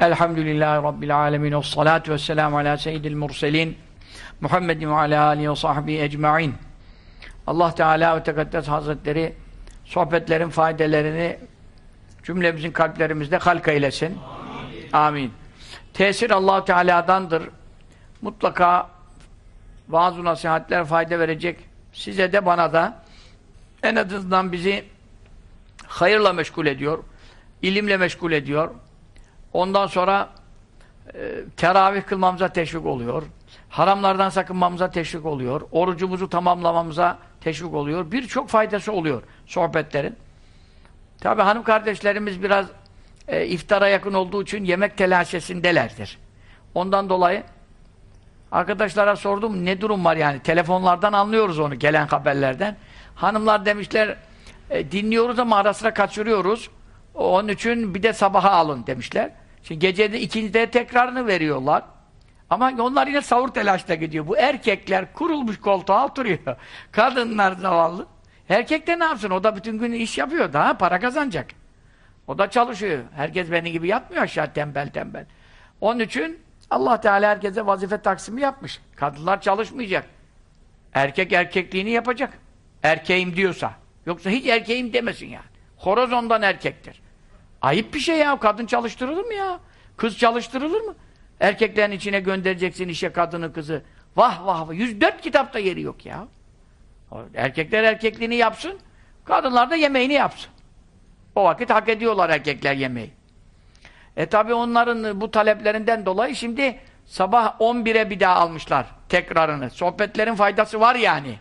Elhamdülillahi Rabbil alemin. Ve salatu ve selamu ala seyyidil murselin. Muhammedin ve ala alihi ve sahbihi ecma'in. Allah Teala ve Tekaddes Hazretleri sohbetlerin faydalarını cümlemizin kalplerimizde halka eylesin. Amin. Amin. Tesir allah Teala'dandır. Mutlaka vaaz nasihatler fayda verecek. Size de bana da en azından bizi hayırla meşgul ediyor. ilimle meşgul ediyor. Ondan sonra e, teravih kılmamıza teşvik oluyor. Haramlardan sakınmamıza teşvik oluyor. Orucumuzu tamamlamamıza teşvik oluyor. Birçok faydası oluyor sohbetlerin. Tabi hanım kardeşlerimiz biraz e, iftara yakın olduğu için yemek telaşesindelerdir. Ondan dolayı arkadaşlara sordum ne durum var yani. Telefonlardan anlıyoruz onu gelen haberlerden. Hanımlar demişler e, dinliyoruz ama ara sıra kaçırıyoruz. Onun için bir de sabaha alın demişler. Şimdi gecede ikincide tekrarını veriyorlar. Ama onlar yine savur telaşta gidiyor. Bu erkekler kurulmuş koltuğa oturuyor. Kadınlar zavallı. Erkek de ne yapsın? O da bütün gün iş yapıyor. Daha para kazanacak. O da çalışıyor. Herkes benim gibi yatmıyor aşağı tembel tembel. Onun için Allah Teala herkese vazife taksimi yapmış. Kadınlar çalışmayacak. Erkek erkekliğini yapacak. Erkeğim diyorsa. Yoksa hiç erkeğim demesin yani. Horoz ondan erkektir. Ayıp bir şey ya. Kadın çalıştırılır mı ya? Kız çalıştırılır mı? Erkeklerin içine göndereceksin işe kadını kızı. Vah vah vah. 104 kitapta yeri yok ya. Erkekler erkekliğini yapsın. Kadınlar da yemeğini yapsın. O vakit hak ediyorlar erkekler yemeği. E tabi onların bu taleplerinden dolayı şimdi sabah 11'e bir daha almışlar tekrarını. Sohbetlerin faydası var yani.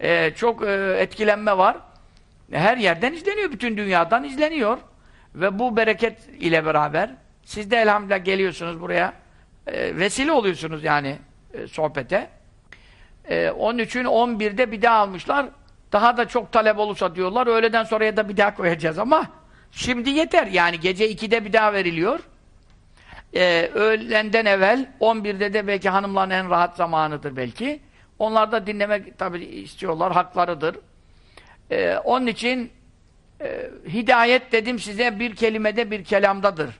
E, çok e, etkilenme var. Her yerden izleniyor. Bütün dünyadan izleniyor. Ve bu bereket ile beraber siz de elhamdülillah geliyorsunuz buraya. E, vesile oluyorsunuz yani e, sohbete. E, onun için 11'de bir daha almışlar. Daha da çok talep olursa diyorlar. Öğleden sonraya da bir daha koyacağız ama şimdi yeter. Yani gece 2'de bir daha veriliyor. E, öğlenden evvel 11'de de belki hanımların en rahat zamanıdır belki. Onlar da dinlemek tabii istiyorlar. Haklarıdır. E, onun için e, hidayet dedim size bir kelimede bir kelamdadır.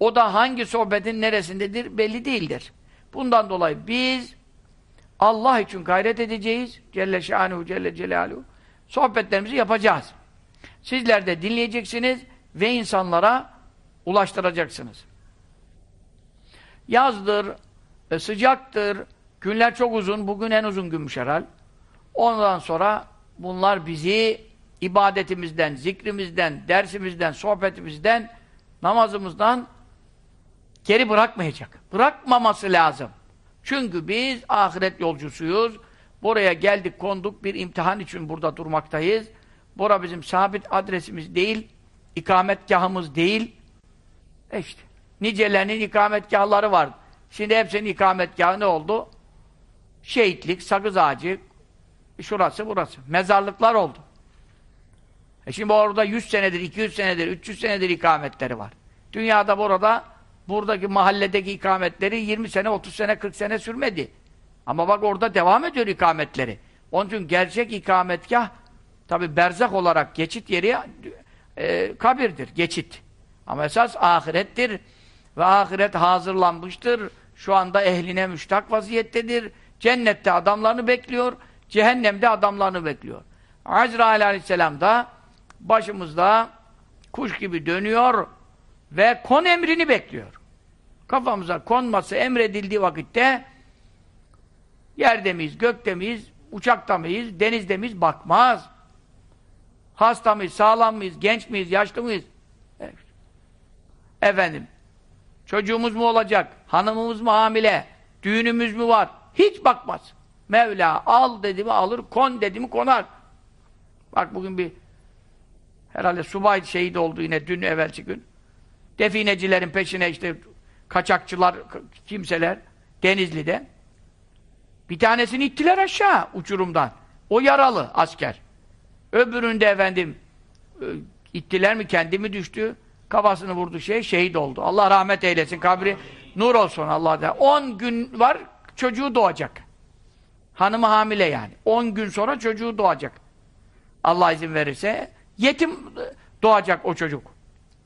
O da hangi sohbetin neresindedir belli değildir. Bundan dolayı biz Allah için gayret edeceğiz. Celle şanuhu celle celaluhu. Sohbetlerimizi yapacağız. Sizler de dinleyeceksiniz ve insanlara ulaştıracaksınız. Yazdır, e, sıcaktır, günler çok uzun, bugün en uzun günmüş herhal. Ondan sonra bunlar bizi ibadetimizden, zikrimizden, dersimizden, sohbetimizden, namazımızdan geri bırakmayacak. Bırakmaması lazım. Çünkü biz ahiret yolcusuyuz. Buraya geldik, konduk, bir imtihan için burada durmaktayız. Bura bizim sabit adresimiz değil, ikametgahımız değil. E işte, nicelerinin ikametgahları var. Şimdi hepsinin ikametgahı ne oldu? Şehitlik, sakız ağacı, şurası burası. Mezarlıklar oldu. E şimdi orada 100 senedir, 200 senedir, 300 senedir ikametleri var. Dünyada burada, buradaki mahalledeki ikametleri 20 sene, 30 sene, 40 sene sürmedi. Ama bak orada devam ediyor ikametleri. Onun için gerçek ikametgah tabi berzak olarak geçit yeri e, kabirdir, geçit. Ama esas ahirettir. Ve ahiret hazırlanmıştır. Şu anda ehline müştak vaziyettedir. Cennette adamlarını bekliyor. Cehennemde adamlarını bekliyor. Azrail aleyhisselam da başımızda kuş gibi dönüyor ve kon emrini bekliyor. Kafamıza konması emredildiği vakitte yerde miyiz, gökte miyiz, uçakta mıyız, denizde miyiz bakmaz. Hasta mıyız, sağlam mıyız, genç miyiz, yaşlı mıyız? Efendim, çocuğumuz mu olacak, hanımımız mı hamile, düğünümüz mü var? Hiç bakmaz. Mevla al dedi mi alır, kon dedi mi konar. Bak bugün bir herhalde subay şehit oldu yine dün evvelsi gün. Definecilerin peşine işte kaçakçılar, kimseler Denizli'de. Bir tanesini ittiler aşağı uçurumdan. O yaralı asker. Öbüründe efendim e, ittiler mi kendi mi düştü? Kafasını vurdu şey şehit oldu. Allah rahmet eylesin. Kabri nur olsun Allah da. 10 gün var çocuğu doğacak. Hanımı hamile yani. 10 gün sonra çocuğu doğacak. Allah izin verirse yetim doğacak o çocuk.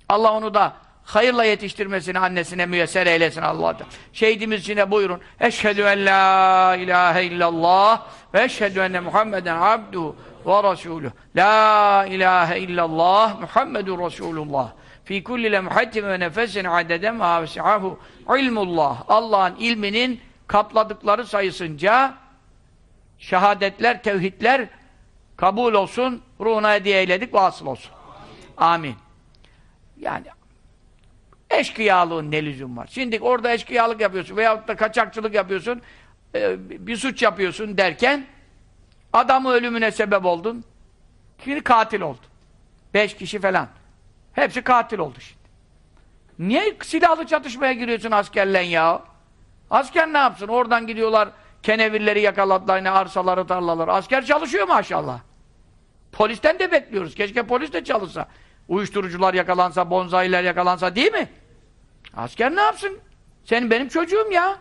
Allah onu da hayırla yetiştirmesini annesine müyesser eylesin Allah da. Şehidimiz için de buyurun. Eşhedü en la ilahe illallah ve eşhedü enne Muhammeden abduhu ve resuluh. La ilahe illallah Muhammedun Resulullah. Fi kulli lemhatin ve nefesin adeden ve avsi'ahu ilmullah. Allah'ın ilminin kapladıkları sayısınca şehadetler, tevhidler kabul olsun, ruhuna hediye eyledik, vasıl olsun. Amin. Yani eşkıyalığın ne lüzum var? Şimdi orada eşkıyalık yapıyorsun veyahut da kaçakçılık yapıyorsun, e, bir suç yapıyorsun derken adamı ölümüne sebep oldun. Şimdi katil oldun. Beş kişi falan. Hepsi katil oldu şimdi. Niye silahlı çatışmaya giriyorsun askerle ya? Asker ne yapsın? Oradan gidiyorlar, kenevirleri yakaladılar, ne arsaları, tarlaları. Asker çalışıyor maşallah. Polisten de bekliyoruz. Keşke polis de çalışsa. Uyuşturucular yakalansa, bonzailer yakalansa değil mi? Asker ne yapsın? Senin benim çocuğum ya.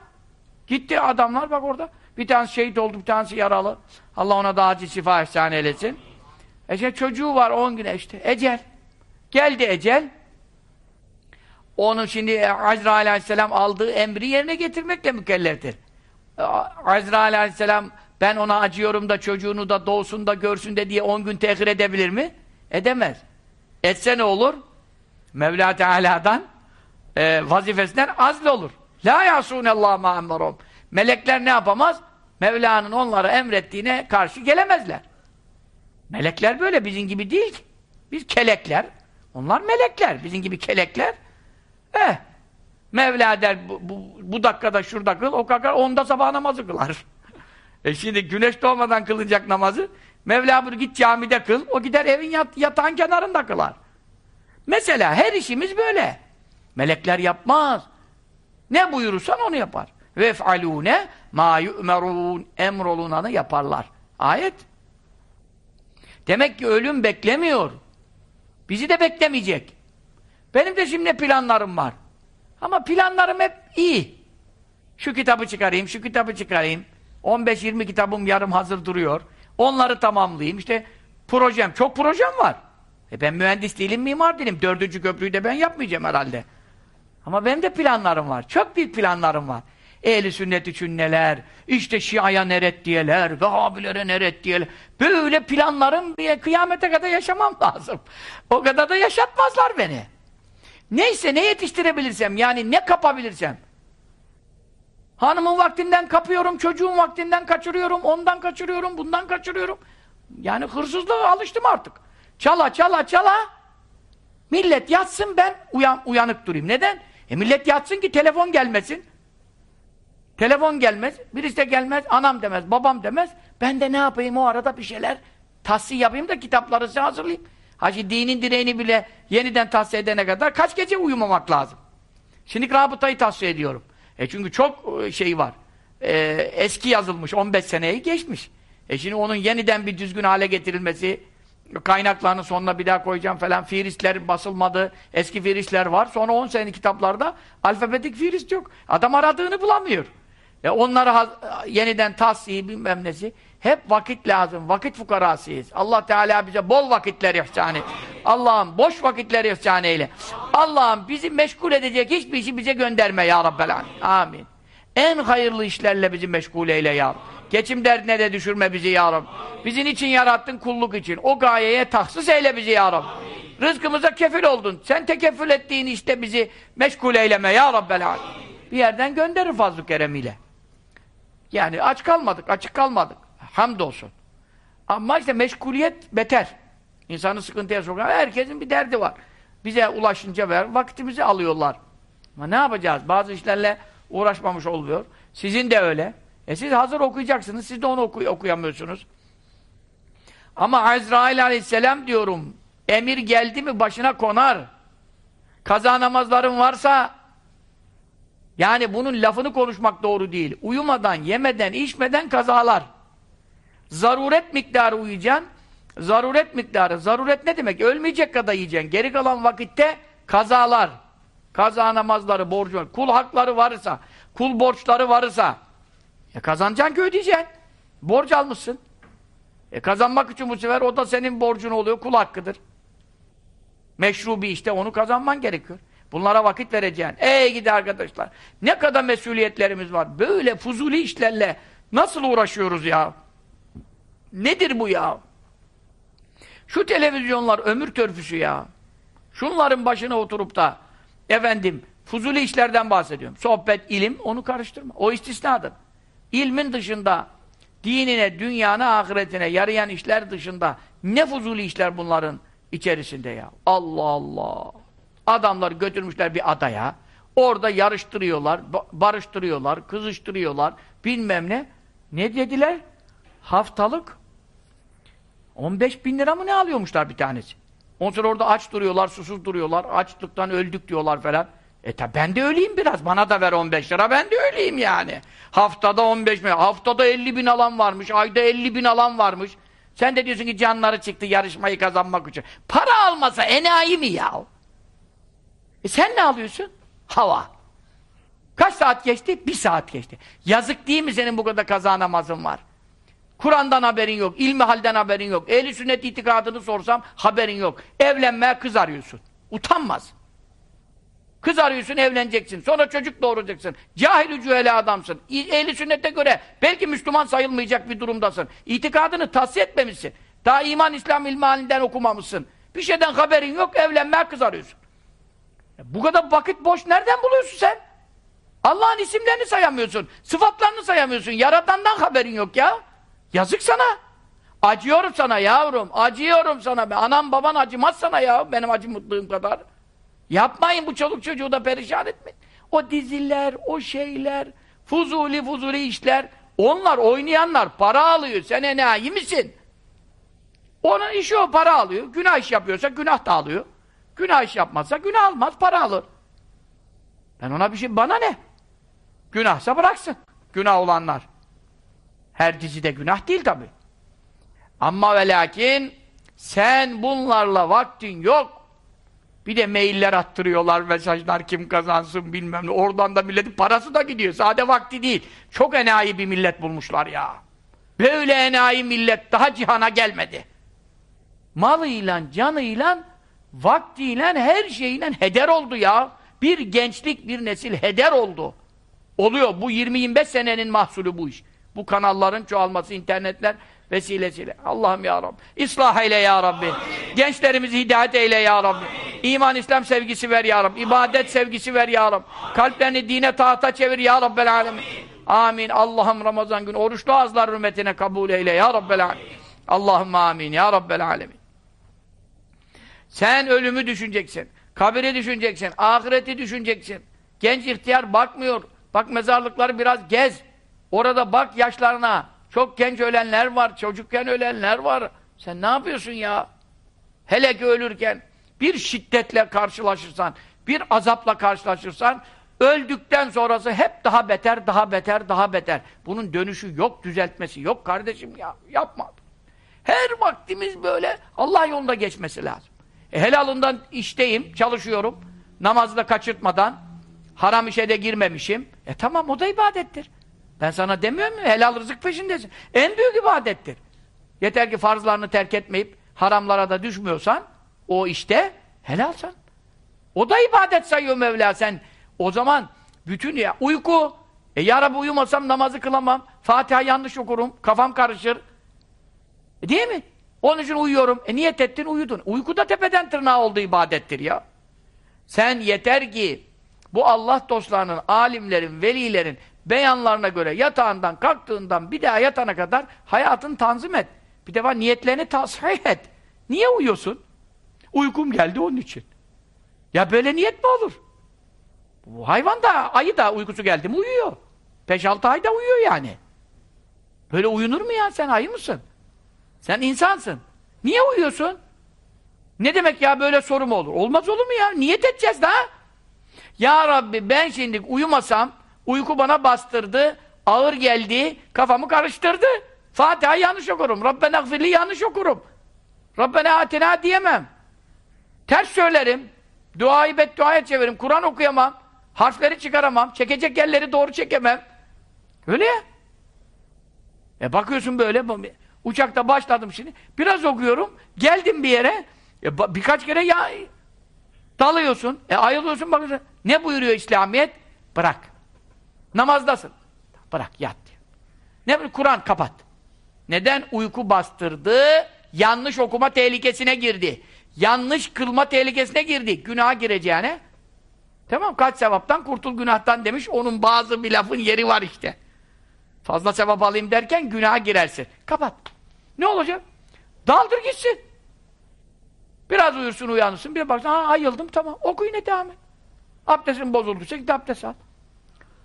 Gitti adamlar bak orada. Bir tanesi şehit oldu, bir tanesi yaralı. Allah ona daha acil şifa ihsan eylesin. E çocuğu var 10 güne işte. Ecel. Geldi ecel. Onu şimdi Azrail aleyhisselam aldığı emri yerine getirmekle mükelleftir. Azrail aleyhisselam ben ona acıyorum da çocuğunu da doğsun da görsün de diye 10 gün tehir edebilir mi? Edemez. Etse ne olur? Mevla Teala'dan e, vazifesinden azl olur. La yasûnellâh mâ emmerum. Melekler ne yapamaz? Mevla'nın onlara emrettiğine karşı gelemezler. Melekler böyle, bizim gibi değil ki. Biz kelekler, onlar melekler. Bizim gibi kelekler. Eh, Mevla der, bu, bu, bu dakikada şurada kıl, o kakar onda sabah namazı kılar. e şimdi güneş doğmadan kılacak namazı, Mevla bunu git camide kıl, o gider evin yat, yatağın kenarında kılar. Mesela her işimiz böyle. Melekler yapmaz. Ne buyurursan onu yapar. Vef'alûne mâ yu'merûn emrolunanı yaparlar. Ayet. Demek ki ölüm beklemiyor. Bizi de beklemeyecek. Benim de şimdi planlarım var. Ama planlarım hep iyi. Şu kitabı çıkarayım, şu kitabı çıkarayım. 15-20 kitabım yarım hazır duruyor. Onları tamamlayayım. İşte projem, çok projem var. E ben mühendis değilim, mimar değilim. Dördüncü köprüyü de ben yapmayacağım herhalde. Ama benim de planlarım var. Çok büyük planlarım var. Ehli sünnet için neler, işte Şia'ya neret diyeler, Vehhabilere neret diyeler. Böyle planlarım diye kıyamete kadar yaşamam lazım. O kadar da yaşatmazlar beni. Neyse ne yetiştirebilirsem, yani ne kapabilirsem. Hanımın vaktinden kapıyorum, çocuğun vaktinden kaçırıyorum, ondan kaçırıyorum, bundan kaçırıyorum. Yani hırsızlığa alıştım artık. Çala çala çala. Millet yatsın ben uyan, uyanık durayım. Neden? E millet yatsın ki telefon gelmesin. Telefon gelmez, birisi de gelmez, anam demez, babam demez. Ben de ne yapayım o arada bir şeyler tahsil yapayım da kitapları size hazırlayayım. Hacı dinin direğini bile yeniden tahsil edene kadar kaç gece uyumamak lazım. Şimdi rabıtayı tahsil ediyorum. E çünkü çok e, şey var. E, eski yazılmış, 15 seneyi geçmiş. E şimdi onun yeniden bir düzgün hale getirilmesi, kaynaklarını sonuna bir daha koyacağım falan, firistler basılmadı, eski firistler var. Sonra 10 senelik kitaplarda alfabetik firist yok. Adam aradığını bulamıyor. E onları yeniden tahsiyi bilmem nesi. Hep vakit lazım. Vakit fukarasıyız. Allah Teala bize bol vakitler ihsan et. Allah'ım boş vakitler ihsan eyle. Allah'ım bizi meşgul edecek hiçbir işi bize gönderme ya Rabbel Amin. En hayırlı işlerle bizi meşgul eyle ya Rabbi. Geçim derdine de düşürme bizi ya Rabbi. Bizim için yarattın kulluk için. O gayeye tahsis eyle bizi ya Rabbi. Rızkımıza kefil oldun. Sen tekeffül ettiğin işte bizi meşgul eyleme ya Rabbel Amin. Bir yerden gönderir fazl-ı keremiyle. Yani aç kalmadık, açık kalmadık. Hamdolsun. Ama işte meşguliyet beter. İnsanı sıkıntıya sokan herkesin bir derdi var. Bize ulaşınca ver, vaktimizi alıyorlar. Ama ne yapacağız? Bazı işlerle uğraşmamış oluyor. Sizin de öyle. E siz hazır okuyacaksınız, siz de onu oku okuyamıyorsunuz. Ama Azrail aleyhisselam diyorum, emir geldi mi başına konar. Kaza namazların varsa yani bunun lafını konuşmak doğru değil. Uyumadan, yemeden, içmeden kazalar. Zaruret miktarı uyuyacaksın. Zaruret miktarı. Zaruret ne demek? Ölmeyecek kadar yiyeceksin. Geri kalan vakitte kazalar. Kaza namazları, borcu, kul hakları varsa, kul borçları varsa e kazanacaksın ki ödeyeceksin. Borç almışsın. E kazanmak için bu sefer o da senin borcun oluyor, kul hakkıdır. Meşru bir işte onu kazanman gerekiyor. Bunlara vakit vereceksin. Ey gidi arkadaşlar. Ne kadar mesuliyetlerimiz var. Böyle fuzuli işlerle nasıl uğraşıyoruz ya? Nedir bu ya? Şu televizyonlar ömür törpüsü ya. Şunların başına oturup da efendim fuzuli işlerden bahsediyorum. Sohbet, ilim onu karıştırma. O istisnadır. İlmin dışında dinine, dünyana, ahiretine yarayan işler dışında ne fuzuli işler bunların içerisinde ya. Allah Allah. Adamlar götürmüşler bir adaya. Orada yarıştırıyorlar, barıştırıyorlar, kızıştırıyorlar. Bilmem ne. Ne dediler? Haftalık 15 bin lira mı ne alıyormuşlar bir tanesi? Ondan sonra orada aç duruyorlar, susuz duruyorlar. Açlıktan öldük diyorlar falan. E tabi ben de öleyim biraz. Bana da ver 15 lira. Ben de öleyim yani. Haftada 15 bin. Haftada 50 bin alan varmış. Ayda 50 bin alan varmış. Sen de diyorsun ki canları çıktı yarışmayı kazanmak için. Para almasa enayi mi ya? E sen ne alıyorsun? Hava. Kaç saat geçti? Bir saat geçti. Yazık değil mi senin bu kadar kaza namazın var? Kur'an'dan haberin yok, ilmi halden haberin yok. Ehli sünnet itikadını sorsam haberin yok. Evlenmeye kız arıyorsun. Utanmaz. Kız arıyorsun, evleneceksin. Sonra çocuk doğuracaksın. Cahil cühele adamsın. Ehli sünnete göre belki Müslüman sayılmayacak bir durumdasın. İtikadını tahsiye etmemişsin. Daha iman, İslam ilmi halinden okumamışsın. Bir şeyden haberin yok, evlenmeye kız arıyorsun. Bu kadar vakit boş nereden buluyorsun sen? Allah'ın isimlerini sayamıyorsun. Sıfatlarını sayamıyorsun. Yaratandan haberin yok ya. Yazık sana. Acıyorum sana yavrum. Acıyorum sana. be. Anam baban acımaz sana ya. Benim acımıtlığım kadar. Yapmayın bu çoluk çocuğu da perişan etmeyin. O diziler, o şeyler, fuzuli fuzuli işler, onlar oynayanlar para alıyor. Sen enayi misin? Onun işi o para alıyor. Günah iş yapıyorsa günah da alıyor. Günah iş yapmazsa günah almaz, para alır. Ben ona bir şey, bana ne? Günahsa bıraksın. Günah olanlar. Her dizide günah değil tabi. Ama ve lakin sen bunlarla vaktin yok. Bir de mailler attırıyorlar, mesajlar kim kazansın bilmem ne. Oradan da milletin parası da gidiyor. Sade vakti değil. Çok enayi bir millet bulmuşlar ya. Böyle enayi millet daha cihana gelmedi. Malıyla, canıyla, vaktiyle, her şeyle heder oldu ya. Bir gençlik, bir nesil heder oldu. Oluyor. Bu 20-25 senenin mahsulü bu iş. Bu kanalların çoğalması, internetler vesilesiyle. Allah'ım ya Rabbi. İslah eyle ya Rabbi. Gençlerimizi hidayet eyle ya Rabbi. İman, İslam sevgisi ver ya Rabbi. İbadet sevgisi ver ya Rabbi. Kalplerini dine tahta çevir ya Rabbel alemin. Amin. Allah'ım Ramazan günü oruçlu ağızlar hürmetine kabul eyle ya Rabbel alemin. Allah'ım amin ya Rabbel alemin. Sen ölümü düşüneceksin. Kabiri düşüneceksin. Ahireti düşüneceksin. Genç ihtiyar bakmıyor. Bak mezarlıkları biraz gez. Orada bak yaşlarına. Çok genç ölenler var, çocukken ölenler var. Sen ne yapıyorsun ya? Hele ki ölürken bir şiddetle karşılaşırsan, bir azapla karşılaşırsan, öldükten sonrası hep daha beter, daha beter, daha beter. Bunun dönüşü yok, düzeltmesi yok kardeşim ya. Yapma. Her vaktimiz böyle Allah yolunda geçmesi lazım. E, helalından işteyim, çalışıyorum. Namazı da kaçırtmadan, haram işe de girmemişim. E tamam o da ibadettir. Ben sana demiyor muyum? Helal rızık peşindesin. En büyük ibadettir. Yeter ki farzlarını terk etmeyip haramlara da düşmüyorsan o işte helalsan. O da ibadet sayıyor Mevla sen. O zaman bütün ya uyku. E ya Rabbi uyumasam namazı kılamam. Fatiha yanlış okurum. Kafam karışır. E, değil mi? Onun için uyuyorum. E niyet ettin uyudun. Uyku da tepeden tırnağa oldu ibadettir ya. Sen yeter ki bu Allah dostlarının, alimlerin, velilerin beyanlarına göre yatağından kalktığından bir daha yatana kadar hayatını tanzim et. Bir defa niyetlerini tasfih et. Niye uyuyorsun? Uykum geldi onun için. Ya böyle niyet mi olur? Bu hayvan da, ayı da uykusu geldi mi uyuyor. 5-6 ayda uyuyor yani. Böyle uyunur mu ya? Sen ayı mısın? Sen insansın. Niye uyuyorsun? Ne demek ya böyle soru mu olur? Olmaz olur mu ya? Niyet edeceğiz daha. Ya Rabbi ben şimdi uyumasam Uyku bana bastırdı, ağır geldi, kafamı karıştırdı. Fatiha yanlış okurum. Rabbena gfirli yanlış okurum. Rabbena atina diyemem. Ters söylerim. Duayı bedduaya çeviririm. Kur'an okuyamam. Harfleri çıkaramam. Çekecek yerleri doğru çekemem. Öyle ya. E bakıyorsun böyle. Uçakta başladım şimdi. Biraz okuyorum. Geldim bir yere. E, birkaç kere ya Dalıyorsun, e ayılıyorsun bakıyorsun. Ne buyuruyor İslamiyet? Bırak. Namazdasın. Bırak, yat diyor. Ne Kur'an kapat. Neden? Uyku bastırdı, yanlış okuma tehlikesine girdi. Yanlış kılma tehlikesine girdi. Günaha gireceğine. Tamam, kaç sevaptan kurtul günahtan demiş. Onun bazı bir lafın yeri var işte. Fazla sevap alayım derken günaha girersin. Kapat. Ne olacak? Daldır gitsin. Biraz uyursun uyanırsın. Bir baksın, ha ayıldım tamam. Oku yine devam et. Abdestin bozulduysa git abdest al.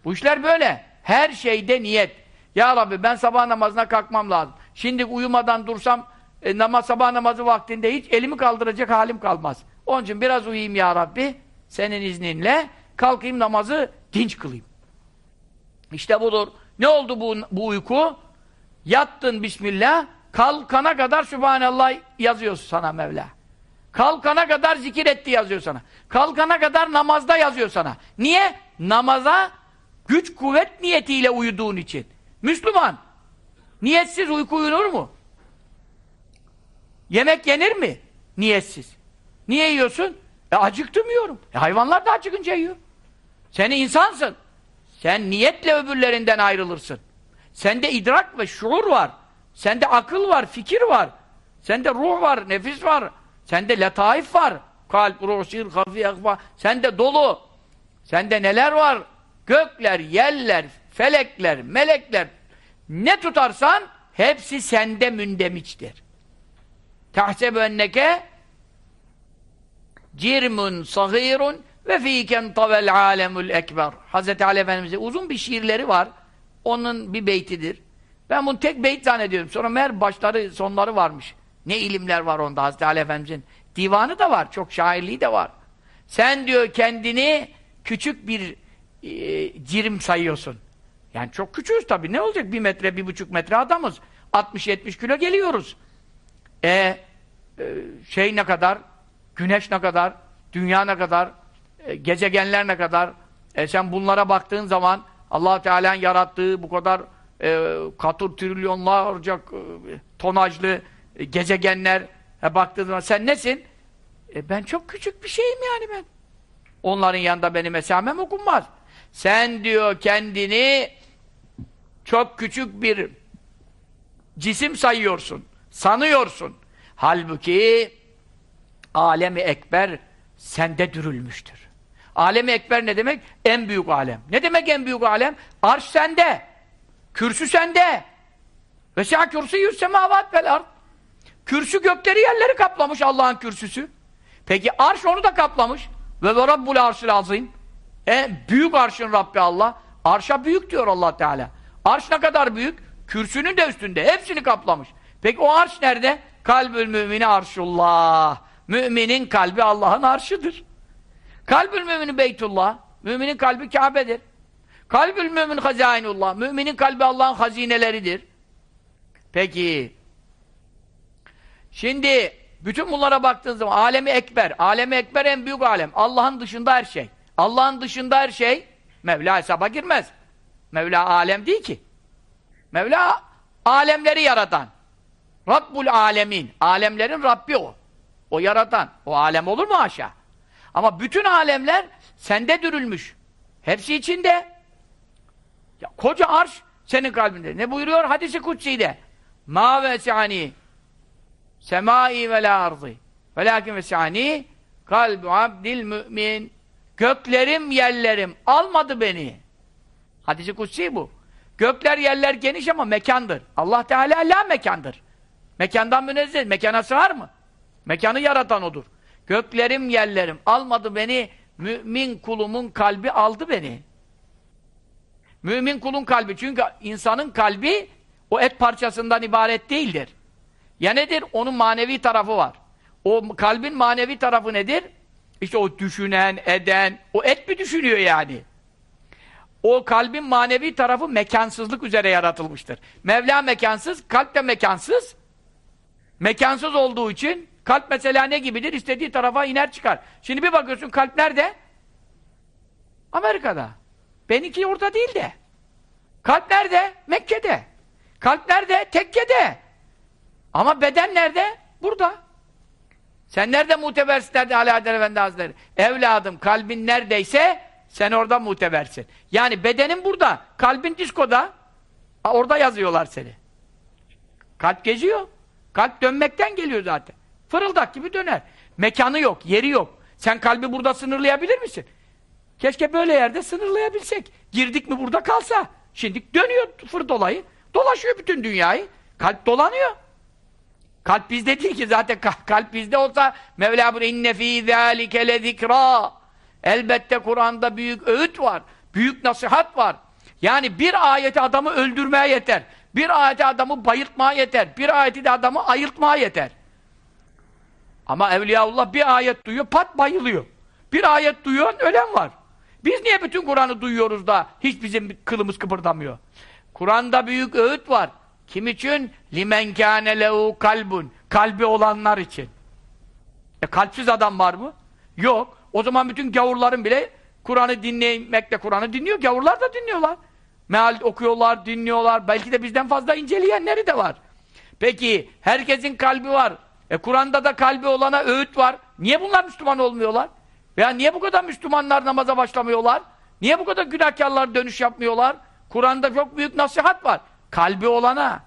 Bu işler böyle. Her şeyde niyet. Ya Rabbi ben sabah namazına kalkmam lazım. Şimdi uyumadan dursam e, namaz sabah namazı vaktinde hiç elimi kaldıracak halim kalmaz. Onun için biraz uyuyayım ya Rabbi. Senin izninle kalkayım namazı dinç kılayım. İşte budur. Ne oldu bu, bu uyku? Yattın Bismillah, kalkana kadar Sübhanallah yazıyor sana Mevla. Kalkana kadar zikir etti yazıyor sana. Kalkana kadar namazda yazıyor sana. Niye? Namaza güç kuvvet niyetiyle uyuduğun için. Müslüman, niyetsiz uyku uyunur mu? Yemek yenir mi? Niyetsiz. Niye yiyorsun? E acıktım yiyorum. E hayvanlar da acıkınca yiyor. Sen insansın. Sen niyetle öbürlerinden ayrılırsın. Sende idrak ve şuur var. Sende akıl var, fikir var. Sende ruh var, nefis var. Sende letaif var. Kalp, ruh, şiir, hafi, akfa. Sende dolu. Sende neler var? Gökler, yerler, felekler, melekler. Ne tutarsan hepsi sende mündemiçtir. Tahsebu enneke cirmun sahirun ve fîken tavel alemul ekber. Hazreti Ali Efendimiz'e uzun bir şiirleri var. Onun bir beytidir. Ben bunu tek beyt zannediyorum. Sonra meğer başları, sonları varmış. Ne ilimler var onda Hazreti Ali Efendimiz'in. Divanı da var. Çok şairliği de var. Sen diyor kendini küçük bir e, cirim sayıyorsun. Yani çok küçüğüz tabii. Ne olacak? Bir metre, bir buçuk metre adamız. 60-70 kilo geliyoruz. E, e, şey ne kadar? Güneş ne kadar? Dünya ne kadar? E, gezegenler ne kadar? E, sen bunlara baktığın zaman allah Teala'nın yarattığı bu kadar e, katır trilyonlarca e, tonajlı e, gezegenler e, baktığın zaman sen nesin? E, ben çok küçük bir şeyim yani ben. Onların yanında benim esamem okunmaz. Sen diyor kendini çok küçük bir cisim sayıyorsun. Sanıyorsun. Halbuki alemi ekber sende dürülmüştür. Alemi ekber ne demek? En büyük alem. Ne demek en büyük alem? Arş sende. Kürsü sende. Ve sâ kürsü yüz semâvât vel. Kürsü gökleri yerleri kaplamış Allah'ın kürsüsü. Peki arş onu da kaplamış. Ve ve rabbul arşil azim. E, büyük arşın Rabbi Allah. Arşa büyük diyor allah Teala. Arş ne kadar büyük? Kürsünün de üstünde. Hepsini kaplamış. Peki o arş nerede? Kalbül mümini arşullah. Müminin kalbi Allah'ın arşıdır. Kalbül mümini beytullah. Müminin kalbi Kabe'dir. Kalbül mümin hazainullah. Müminin kalbi Allah'ın hazineleridir. Peki. Şimdi bütün bunlara baktığınız zaman alemi ekber. Alemi ekber en büyük alem. Allah'ın dışında her şey. Allah'ın dışında her şey Mevla hesaba girmez. Mevla alem değil ki. Mevla alemleri yaratan. Rabbul alemin. Alemlerin Rabbi o. O yaratan. O alem olur mu aşağı? Ama bütün alemler sende dürülmüş. Hepsi içinde. Ya koca arş senin kalbinde. Ne buyuruyor? Hadisi kutsi'de. Ma vesi'ani semai ve la ardı. Velakin vesi'ani kalbu abdil mümin. Göklerim, yerlerim almadı beni. Hadisi kutsi bu. Gökler, yerler geniş ama mekandır. Allah Teala la mekandır. Mekandan münezzeh. Mekana sığar mı? Mekanı yaratan odur. Göklerim, yerlerim almadı beni. Mümin kulumun kalbi aldı beni. Mümin kulun kalbi. Çünkü insanın kalbi o et parçasından ibaret değildir. Ya nedir? Onun manevi tarafı var. O kalbin manevi tarafı nedir? İşte o düşünen, eden, o et mi düşünüyor yani? O kalbin manevi tarafı mekansızlık üzere yaratılmıştır. Mevla mekansız, kalp de mekansız. Mekansız olduğu için kalp mesela ne gibidir? İstediği tarafa iner çıkar. Şimdi bir bakıyorsun kalp nerede? Amerika'da. Benimki orada değil de. Kalp nerede? Mekke'de. Kalp nerede? Tekke'de. Ama beden nerede? Burada. Sen nerede mutebersin dedi Ali Haydar Efendi Hazretleri. Evladım kalbin neredeyse sen orada mutebersin. Yani bedenin burada, kalbin diskoda. Orada yazıyorlar seni. Kalp geziyor. Kalp dönmekten geliyor zaten. Fırıldak gibi döner. Mekanı yok, yeri yok. Sen kalbi burada sınırlayabilir misin? Keşke böyle yerde sınırlayabilsek. Girdik mi burada kalsa. Şimdi dönüyor fır dolayı. Dolaşıyor bütün dünyayı. Kalp dolanıyor. Kalp bizde değil ki zaten kalp bizde olsa Mevla buyuruyor inne fî zâlike lezikra elbette Kur'an'da büyük öğüt var. Büyük nasihat var. Yani bir ayeti adamı öldürmeye yeter. Bir ayeti adamı bayıltmaya yeter. Bir ayeti de adamı ayıltmaya yeter. Ama Evliyaullah bir ayet duyuyor, pat bayılıyor. Bir ayet duyuyor, ölen var. Biz niye bütün Kur'an'ı duyuyoruz da hiç bizim kılımız kıpırdamıyor? Kur'an'da büyük öğüt var. Kim için? Limen kâne lehu kalbun. Kalbi olanlar için. E kalpsiz adam var mı? Yok. O zaman bütün gavurların bile Kur'an'ı dinlemekle Kur'an'ı dinliyor. Gavurlar da dinliyorlar. Meal okuyorlar, dinliyorlar. Belki de bizden fazla inceleyenleri de var. Peki herkesin kalbi var. E Kur'an'da da kalbi olana öğüt var. Niye bunlar Müslüman olmuyorlar? Veya niye bu kadar Müslümanlar namaza başlamıyorlar? Niye bu kadar günahkarlar dönüş yapmıyorlar? Kur'an'da çok büyük nasihat var. Kalbi olana.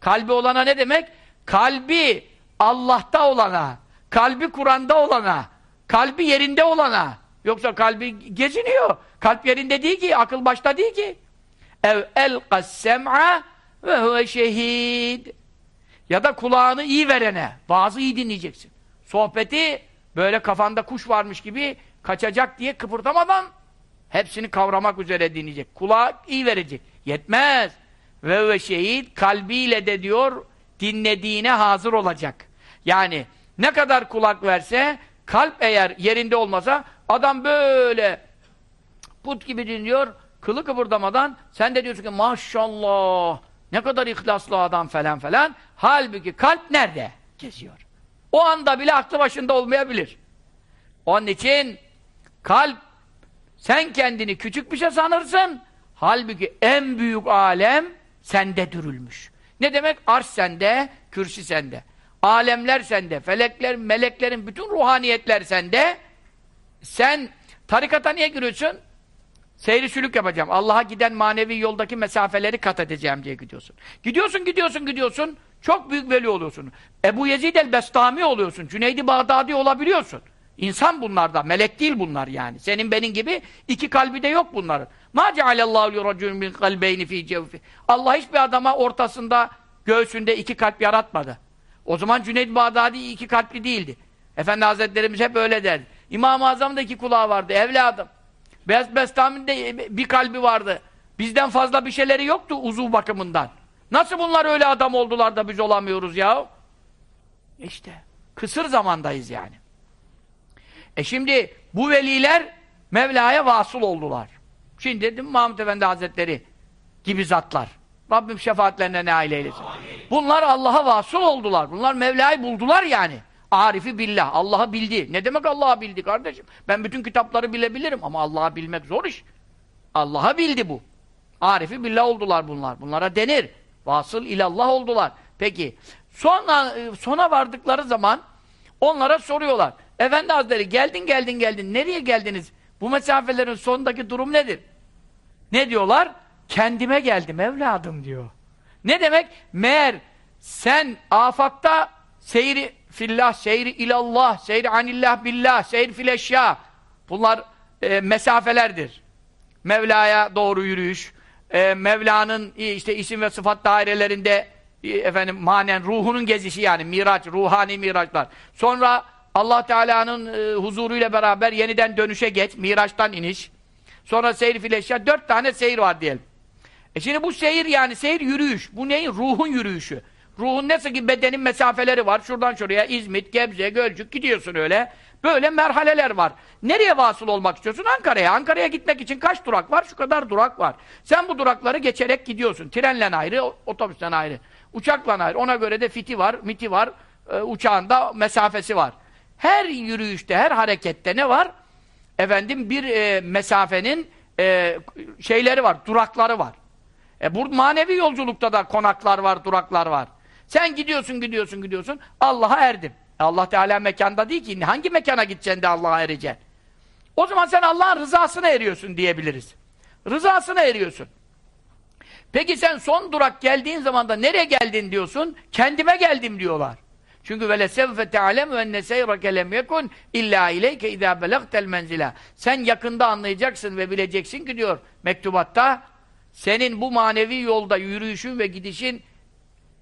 Kalbi olana ne demek? Kalbi Allah'ta olana. Kalbi Kur'an'da olana. Kalbi yerinde olana. Yoksa kalbi geziniyor. Kalp yerinde değil ki, akıl başta değil ki. Ev elqas sem'a ve huve şehid. Ya da kulağını iyi verene. Bazı iyi dinleyeceksin. Sohbeti böyle kafanda kuş varmış gibi kaçacak diye kıpırdamadan hepsini kavramak üzere dinleyecek. Kulağı iyi verecek. Yetmez. Ve ve şehit kalbiyle de diyor dinlediğine hazır olacak. Yani ne kadar kulak verse kalp eğer yerinde olmasa adam böyle put gibi dinliyor kılı kıpırdamadan sen de diyorsun ki maşallah ne kadar ihlaslı adam falan falan halbuki kalp nerede? Geziyor. O anda bile aklı başında olmayabilir. Onun için kalp sen kendini küçük bir şey sanırsın halbuki en büyük alem sende dürülmüş. Ne demek? Arş sende, kürsi sende. Alemler sende, felekler, meleklerin bütün ruhaniyetler sende. Sen tarikata niye giriyorsun? Seyri sülük yapacağım. Allah'a giden manevi yoldaki mesafeleri kat edeceğim diye gidiyorsun. Gidiyorsun, gidiyorsun, gidiyorsun. Çok büyük veli oluyorsun. Ebu Yezid el-Bestami oluyorsun. Cüneydi Bağdadi olabiliyorsun. İnsan bunlar da, melek değil bunlar yani. Senin benim gibi iki kalbi de yok bunların. Ma cealallahu li raculun min kalbeyni fi cevfi. Allah hiçbir adama ortasında, göğsünde iki kalp yaratmadı. O zaman Cüneyd Bağdadi iki kalpli değildi. Efendi Hazretlerimiz hep öyle derdi. İmam-ı Azam'da iki kulağı vardı, evladım. Beyaz Bestami'nin de bir kalbi vardı. Bizden fazla bir şeyleri yoktu uzuv bakımından. Nasıl bunlar öyle adam oldular da biz olamıyoruz ya? İşte kısır zamandayız yani. E şimdi bu veliler Mevla'ya vasıl oldular. Şimdi dedim Mahmud Efendi Hazretleri gibi zatlar. Rabbim şefaatlerine nail eylesin. Bunlar Allah'a vasıl oldular. Bunlar Mevla'yı buldular yani. Arifi billah. Allah'ı bildi. Ne demek Allah'ı bildi kardeşim? Ben bütün kitapları bilebilirim ama Allah'ı bilmek zor iş. Allah'ı bildi bu. Arifi billah oldular bunlar. Bunlara denir. Vasıl ilallah oldular. Peki sonra, sona vardıkları zaman onlara soruyorlar. Efendi Hazretleri geldin geldin geldin. Nereye geldiniz? Bu mesafelerin sonundaki durum nedir? Ne diyorlar? Kendime geldim evladım diyor. Ne demek? Meğer sen afakta seyri fillah, seyri ilallah, seyri anillah billah, seyri fil. Bunlar e, mesafelerdir. Mevla'ya doğru yürüyüş, e, Mevla'nın işte isim ve sıfat dairelerinde e, efendim manen ruhunun gezişi yani miraç, ruhani miraçlar. Sonra Allah Teala'nın e, huzuruyla beraber yeniden dönüşe geç, miraçtan iniş. Sonra seyir fileşya, dört tane seyir var diyelim. E şimdi bu seyir yani seyir yürüyüş. Bu neyin? Ruhun yürüyüşü. Ruhun nasıl ki bedenin mesafeleri var. Şuradan şuraya İzmit, Gebze, Gölcük gidiyorsun öyle. Böyle merhaleler var. Nereye vasıl olmak istiyorsun? Ankara'ya. Ankara'ya gitmek için kaç durak var? Şu kadar durak var. Sen bu durakları geçerek gidiyorsun. Trenle ayrı, otobüsten ayrı. Uçakla ayrı. Ona göre de fiti var, miti var. E, uçağında mesafesi var. Her yürüyüşte, her harekette ne var? Efendim bir e, mesafenin e, şeyleri var, durakları var. E bu manevi yolculukta da konaklar var, duraklar var. Sen gidiyorsun, gidiyorsun, gidiyorsun. Allah'a erdim. Allah Teala mekanda değil ki. Hangi mekana gideceksin de Allah'a ereceksin? O zaman sen Allah'ın rızasına eriyorsun diyebiliriz. Rızasına eriyorsun. Peki sen son durak geldiğin zaman da nereye geldin diyorsun? Kendime geldim diyorlar. Çünkü vele sevfe te'alem ve enne seyreke lem yekun illa ileyke izâ belagtel menzila. Sen yakında anlayacaksın ve bileceksin ki diyor mektubatta senin bu manevi yolda yürüyüşün ve gidişin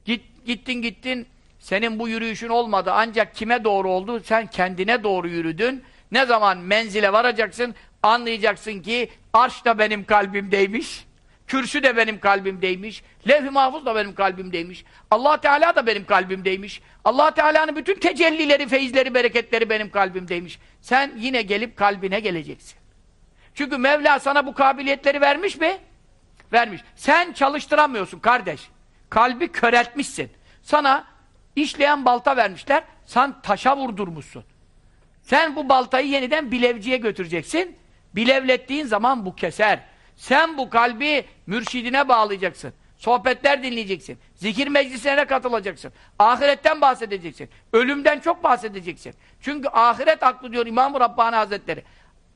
git, gittin gittin senin bu yürüyüşün olmadı ancak kime doğru oldu? Sen kendine doğru yürüdün. Ne zaman menzile varacaksın anlayacaksın ki arş da benim kalbimdeymiş. Kürsü de benim kalbimdeymiş. Levh-i mahfuz da benim kalbimdeymiş. allah Teala da benim kalbimdeymiş. allah Teala'nın bütün tecellileri, feyizleri, bereketleri benim kalbimdeymiş. Sen yine gelip kalbine geleceksin. Çünkü Mevla sana bu kabiliyetleri vermiş mi? Vermiş. Sen çalıştıramıyorsun kardeş. Kalbi köreltmişsin. Sana işleyen balta vermişler. Sen taşa vurdurmuşsun. Sen bu baltayı yeniden bilevciye götüreceksin. Bilevlettiğin zaman bu keser. Sen bu kalbi mürşidine bağlayacaksın. Sohbetler dinleyeceksin. Zikir meclislerine katılacaksın. Ahiretten bahsedeceksin. Ölümden çok bahsedeceksin. Çünkü ahiret aklı diyor İmam-ı Rabbani Hazretleri.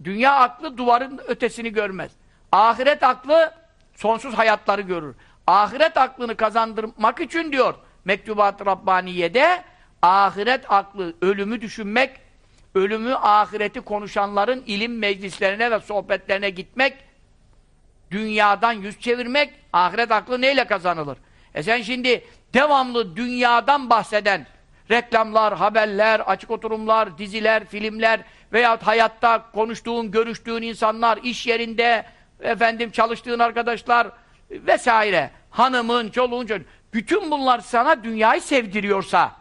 Dünya aklı duvarın ötesini görmez. Ahiret aklı sonsuz hayatları görür. Ahiret aklını kazandırmak için diyor Mektubat-ı Rabbaniye'de ahiret aklı, ölümü düşünmek, ölümü, ahireti konuşanların ilim meclislerine ve sohbetlerine gitmek dünyadan yüz çevirmek, ahiret aklı neyle kazanılır? E sen şimdi devamlı dünyadan bahseden reklamlar, haberler, açık oturumlar, diziler, filmler veya hayatta konuştuğun, görüştüğün insanlar, iş yerinde, efendim çalıştığın arkadaşlar vesaire, hanımın, çoluğun, çocuğun, bütün bunlar sana dünyayı sevdiriyorsa,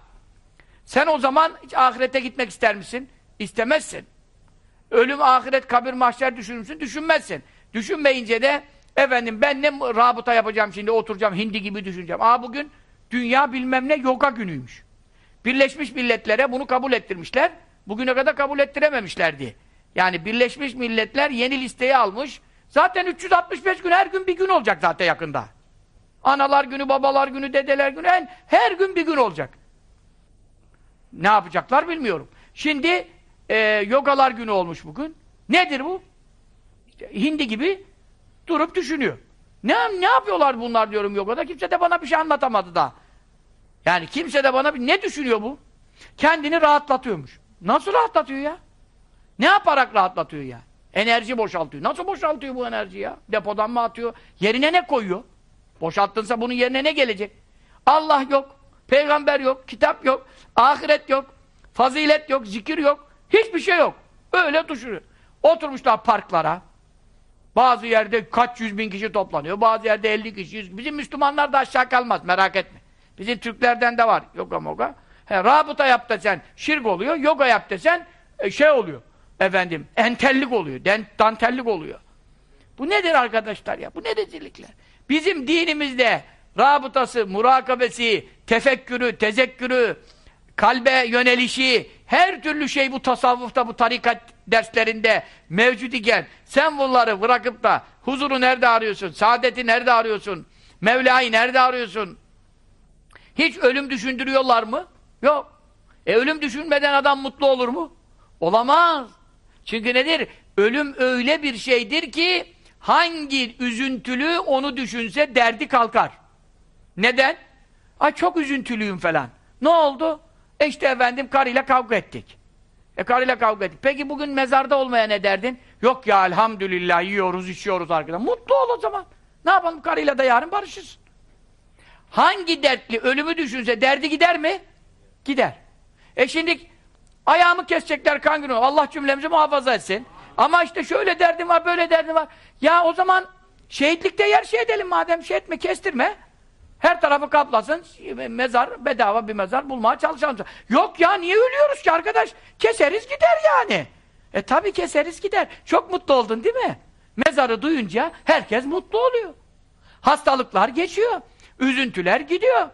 sen o zaman hiç ahirete gitmek ister misin? İstemezsin. Ölüm, ahiret, kabir, mahşer düşünür müsün? Düşünmezsin. Düşünmeyince de efendim ben ne rabıta yapacağım şimdi oturacağım hindi gibi düşüneceğim. Aa bugün dünya bilmem ne yoga günüymüş. Birleşmiş Milletler'e bunu kabul ettirmişler. Bugüne kadar kabul ettirememişlerdi. Yani Birleşmiş Milletler yeni listeyi almış. Zaten 365 gün her gün bir gün olacak zaten yakında. Analar günü, babalar günü, dedeler günü her, her gün bir gün olacak. Ne yapacaklar bilmiyorum. Şimdi e, yogalar günü olmuş bugün. Nedir bu? Hindi gibi durup düşünüyor. Ne, ne yapıyorlar bunlar diyorum yogada? Kimse de bana bir şey anlatamadı da. Yani kimse de bana bir... Ne düşünüyor bu? Kendini rahatlatıyormuş. Nasıl rahatlatıyor ya? Ne yaparak rahatlatıyor ya? Enerji boşaltıyor. Nasıl boşaltıyor bu enerji ya? Depodan mı atıyor? Yerine ne koyuyor? Boşalttınsa bunun yerine ne gelecek? Allah yok, peygamber yok, kitap yok, ahiret yok, fazilet yok, zikir yok, hiçbir şey yok. Öyle düşünüyor. Oturmuşlar parklara, bazı yerde kaç yüz bin kişi toplanıyor. Bazı yerde elli kişi, yüz Bizim Müslümanlar da aşağı kalmaz. Merak etme. Bizim Türklerden de var. Yoga moga. He, rabıta yap desen şirk oluyor. Yoga yap desen e, şey oluyor. Efendim entellik oluyor. Den, dantellik oluyor. Bu nedir arkadaşlar ya? Bu ne rezillikler? Bizim dinimizde rabıtası, murakabesi, tefekkürü, tezekkürü, kalbe yönelişi, her türlü şey bu tasavvufta, bu tarikat derslerinde mevcut iken sen bunları bırakıp da huzuru nerede arıyorsun, saadeti nerede arıyorsun, Mevla'yı nerede arıyorsun? Hiç ölüm düşündürüyorlar mı? Yok. E ölüm düşünmeden adam mutlu olur mu? Olamaz. Çünkü nedir? Ölüm öyle bir şeydir ki hangi üzüntülü onu düşünse derdi kalkar. Neden? Ay çok üzüntülüyüm falan. Ne oldu? E işte efendim karıyla kavga ettik. E karıyla kavga ettik. Peki bugün mezarda olmaya ne derdin? Yok ya elhamdülillah yiyoruz, içiyoruz arkadaşlar. Mutlu ol o zaman. Ne yapalım karıyla da yarın barışırız. Hangi dertli ölümü düşünse derdi gider mi? Gider. E şimdi ayağımı kesecekler kan günü. Allah cümlemizi muhafaza etsin. Ama işte şöyle derdim var, böyle derdim var. Ya o zaman şehitlikte yer şey edelim madem şey etme, kestirme. Her tarafı kaplasın, mezar, bedava bir mezar bulmaya çalışalım. Yok ya, niye ölüyoruz ki arkadaş? Keseriz gider yani. E tabi keseriz gider. Çok mutlu oldun değil mi? Mezarı duyunca herkes mutlu oluyor. Hastalıklar geçiyor. Üzüntüler gidiyor.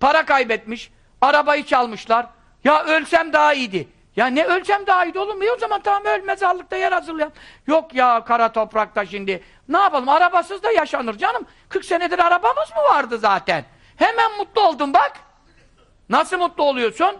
Para kaybetmiş, arabayı çalmışlar. Ya ölsem daha iyiydi. Ya ne ölsem daha iyiydi oğlum. E o zaman tamam öl mezarlıkta yer hazırlayalım. Yok ya kara toprakta şimdi. Ne yapalım arabasız da yaşanır canım. 40 senedir arabamız mı vardı zaten? Hemen mutlu oldun bak. Nasıl mutlu oluyorsun?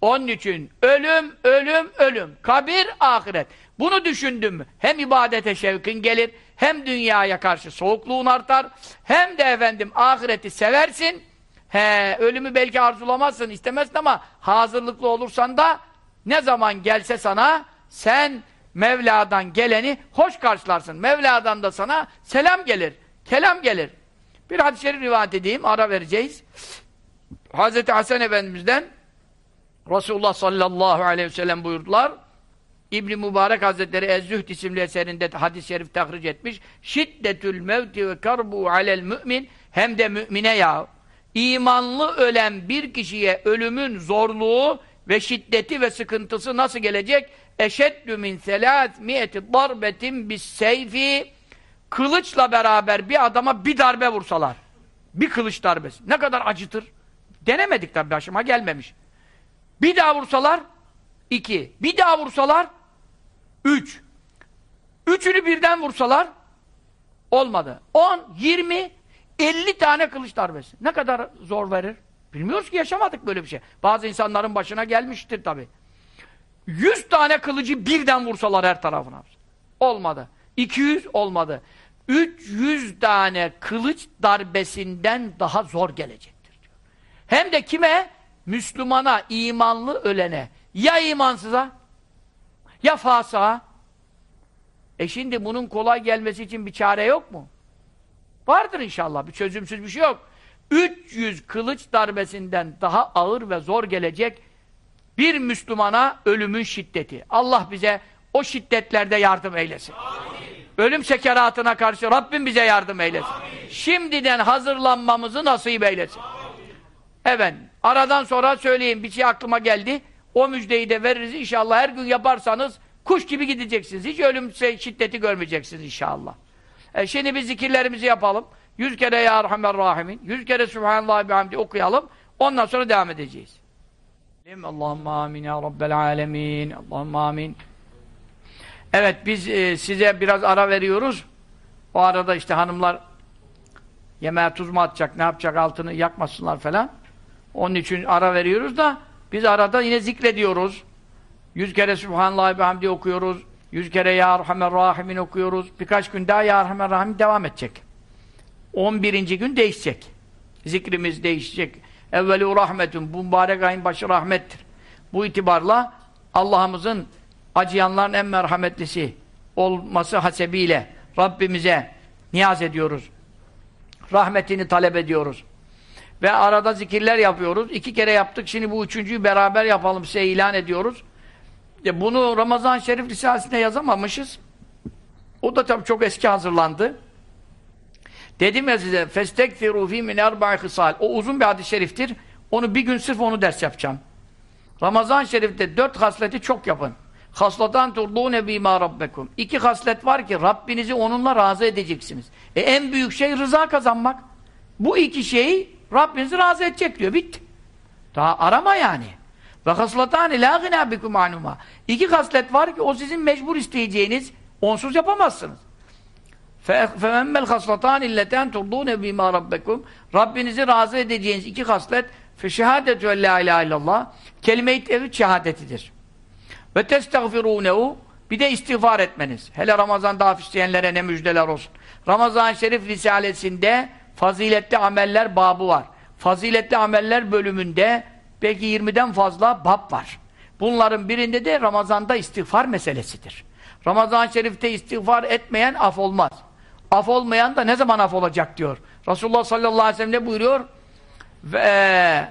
Onun için ölüm, ölüm, ölüm. Kabir, ahiret. Bunu düşündün mü? Hem ibadete şevkin gelir, hem dünyaya karşı soğukluğun artar, hem de efendim ahireti seversin. He, ölümü belki arzulamazsın, istemezsin ama hazırlıklı olursan da ne zaman gelse sana sen Mevla'dan geleni hoş karşılarsın. Mevla'dan da sana selam gelir, kelam gelir. Bir hadis-i şerif rivayet edeyim, ara vereceğiz. Hazreti Hasan Efendimiz'den Resulullah sallallahu aleyhi ve sellem buyurdular. İbn Mübarek Hazretleri Ez-Zühd isimli eserinde hadis-i şerif tahric etmiş. Şiddetül mevti ve karbu alel mümin hem de mümine ya. İmanlı ölen bir kişiye ölümün zorluğu ve şiddeti ve sıkıntısı nasıl gelecek? Eşeddü min selâs miyeti darbetin bis seyfi kılıçla beraber bir adama bir darbe vursalar. Bir kılıç darbesi. Ne kadar acıtır? Denemedik tabii başıma gelmemiş. Bir daha vursalar iki. Bir daha vursalar üç. Üçünü birden vursalar olmadı. On, yirmi, elli tane kılıç darbesi. Ne kadar zor verir? Bilmiyoruz ki yaşamadık böyle bir şey. Bazı insanların başına gelmiştir tabii. Yüz tane kılıcı birden vursalar her tarafına. Olmadı. İki yüz olmadı. Üç yüz tane kılıç darbesinden daha zor gelecektir. Diyor. Hem de kime? Müslümana, imanlı ölene. Ya imansıza? Ya fasığa? E şimdi bunun kolay gelmesi için bir çare yok mu? Vardır inşallah. Bir çözümsüz bir şey yok. 300 kılıç darbesinden daha ağır ve zor gelecek bir Müslümana ölümün şiddeti. Allah bize o şiddetlerde yardım eylesin. Amin. Ölüm sekeratına karşı Rabbim bize yardım eylesin. Amin. Şimdiden hazırlanmamızı nasip eylesin. Amin. Evet, aradan sonra söyleyeyim bir şey aklıma geldi. O müjdeyi de veririz inşallah. Her gün yaparsanız kuş gibi gideceksiniz. Hiç ölüm şiddeti görmeyeceksiniz inşallah. E şimdi biz zikirlerimizi yapalım. Yüz kere Ya Rahmer Rahimin, yüz kere Sübhanallah bihamdi okuyalım. Ondan sonra devam edeceğiz. Allahümme amin ya Rabbel alemin. Allahümme amin. Evet biz e, size biraz ara veriyoruz. O arada işte hanımlar yemeğe tuz mu atacak, ne yapacak altını yakmasınlar falan. Onun için ara veriyoruz da biz arada yine zikrediyoruz. Yüz kere Sübhanallah ve Hamdi okuyoruz. Yüz kere Ya Rahman Rahimin okuyoruz. Birkaç gün daha Ya Rahman Rahim devam edecek. On birinci gün değişecek. Zikrimiz değişecek. Evveli rahmetun. Bu mübarek ayın başı rahmettir. Bu itibarla Allah'ımızın acıyanların en merhametlisi olması hasebiyle Rabbimize niyaz ediyoruz. Rahmetini talep ediyoruz. Ve arada zikirler yapıyoruz. İki kere yaptık. Şimdi bu üçüncüyü beraber yapalım size ilan ediyoruz. E bunu Ramazan Şerif Risalesi'nde yazamamışız. O da tabii çok eski hazırlandı. Dedim ya size فَاسْتَكْفِرُوا ف۪ي مِنْ اَرْبَعِ خِصَالٍ O uzun bir hadis-i şeriftir. Onu bir gün sırf onu ders yapacağım. Ramazan Şerif'te dört hasleti çok yapın. Haslatan turdûne bîmâ rabbekum. İki haslet var ki Rabbinizi onunla razı edeceksiniz. E en büyük şey rıza kazanmak. Bu iki şeyi Rabbinizi razı edecek diyor. Bitti. Daha arama yani. Ve haslatani la gına bikum anuma. İki haslet var ki o sizin mecbur isteyeceğiniz onsuz yapamazsınız. فَاَمَّ الْخَصْلَتَانِ اِلَّتَانْ تُرْضُونَ بِمَا رَبَّكُمْ Rabbinizi razı edeceğiniz iki haslet فَشَهَادَةُ اَلَّا اِلَٰهِ illallah kelime-i tevhid şehadetidir. Ve testagfirunehu bir de istiğfar etmeniz. Hele Ramazan'da hafif isteyenlere ne müjdeler olsun. Ramazan-ı Şerif Risalesi'nde faziletli ameller babı var. Faziletli ameller bölümünde belki 20'den fazla bab var. Bunların birinde de Ramazan'da istiğfar meselesidir. Ramazan-ı Şerif'te istiğfar etmeyen af olmaz. Af olmayan da ne zaman af olacak diyor. Resulullah sallallahu aleyhi ve sellem ne buyuruyor? Ve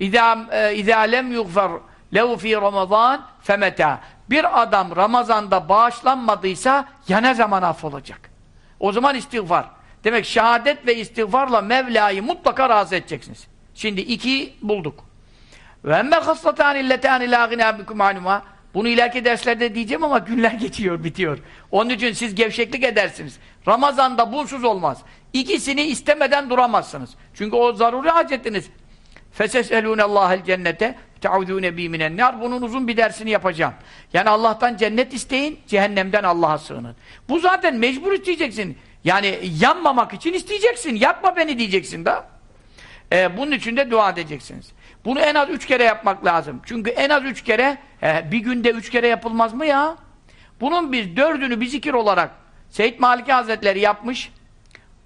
İzâ e, lem yughfar lehu fî Ramazan femeta. Bir adam Ramazan'da bağışlanmadıysa ya ne zaman af olacak? O zaman istiğfar. Demek şehadet ve istiğfarla Mevla'yı mutlaka razı edeceksiniz. Şimdi iki bulduk. Ve emme haslatâni illetâni lâ gınâ bikum anuma. Bunu ileriki derslerde diyeceğim ama günler geçiyor, bitiyor. Onun için siz gevşeklik edersiniz. Ramazan'da bunsuz olmaz. İkisini istemeden duramazsınız. Çünkü o zaruri hacetiniz. فَسَسْأَلُونَ اللّٰهَ الْجَنَّةَ te'udûne bî minennâr. Bunun uzun bir dersini yapacağım. Yani Allah'tan cennet isteyin, cehennemden Allah'a sığının. Bu zaten mecbur isteyeceksin. Yani yanmamak için isteyeceksin. Yakma beni diyeceksin da. Ee, bunun için de dua edeceksiniz. Bunu en az üç kere yapmak lazım. Çünkü en az üç kere, e, bir günde üç kere yapılmaz mı ya? Bunun biz dördünü bir zikir olarak Seyyid Maliki Hazretleri yapmış.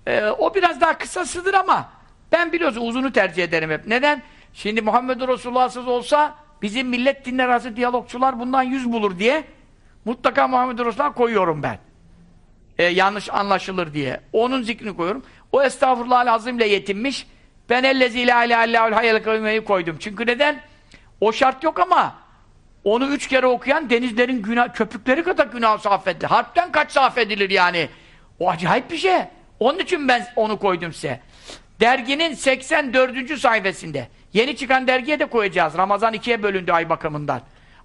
Ee, o biraz daha kısasıdır ama ben biliyorsun uzunu tercih ederim hep. Neden? Şimdi Muhammed Resulullah'sız olsa bizim millet dinler arası diyalogçular bundan yüz bulur diye mutlaka Muhammed Resulullah'a koyuyorum ben. Ee, yanlış anlaşılır diye. Onun zikrini koyuyorum. O estağfurullah azimle yetinmiş. Ben ellezi la ilahe illahul hayyel koydum. Çünkü neden? O şart yok ama onu üç kere okuyan denizlerin günah, köpükleri kadar günah affedilir. Harpten kaç affedilir yani? O acayip bir şey. Onun için ben onu koydum size. Derginin 84. sayfasında. Yeni çıkan dergiye de koyacağız. Ramazan ikiye bölündü ay bakımından.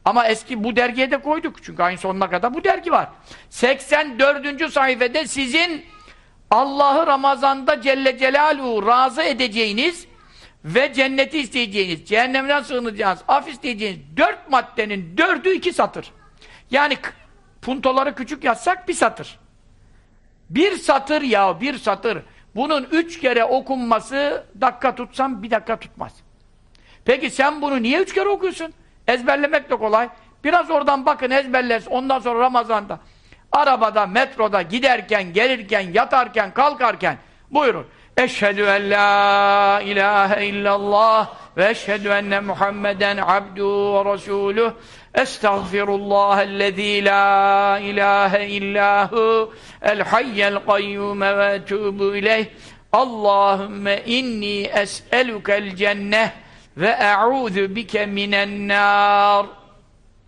Ama eski bu dergiye de koyduk. Çünkü ayın sonuna kadar bu dergi var. 84. sayfada sizin Allah'ı Ramazan'da Celle Celaluhu razı edeceğiniz ve cenneti isteyeceğiniz, cehennemden sığınacağınız, af isteyeceğiniz dört maddenin dördü iki satır. Yani puntoları küçük yazsak bir satır. Bir satır ya, bir satır. Bunun üç kere okunması dakika tutsam bir dakika tutmaz. Peki sen bunu niye üç kere okuyorsun? Ezberlemek de kolay. Biraz oradan bakın ezberlersin. Ondan sonra Ramazan'da arabada, metroda, giderken, gelirken, yatarken, kalkarken buyurun. Eşhedü en la ilahe illallah ve eşhedü enne Muhammeden abdu ve resuluh. Estağfirullahellezî la ilahe illahu el hayyel kayyume ve etûbü ileyh. Allahümme inni es'elukel cenneh ve e'ûzü bike minen nâr.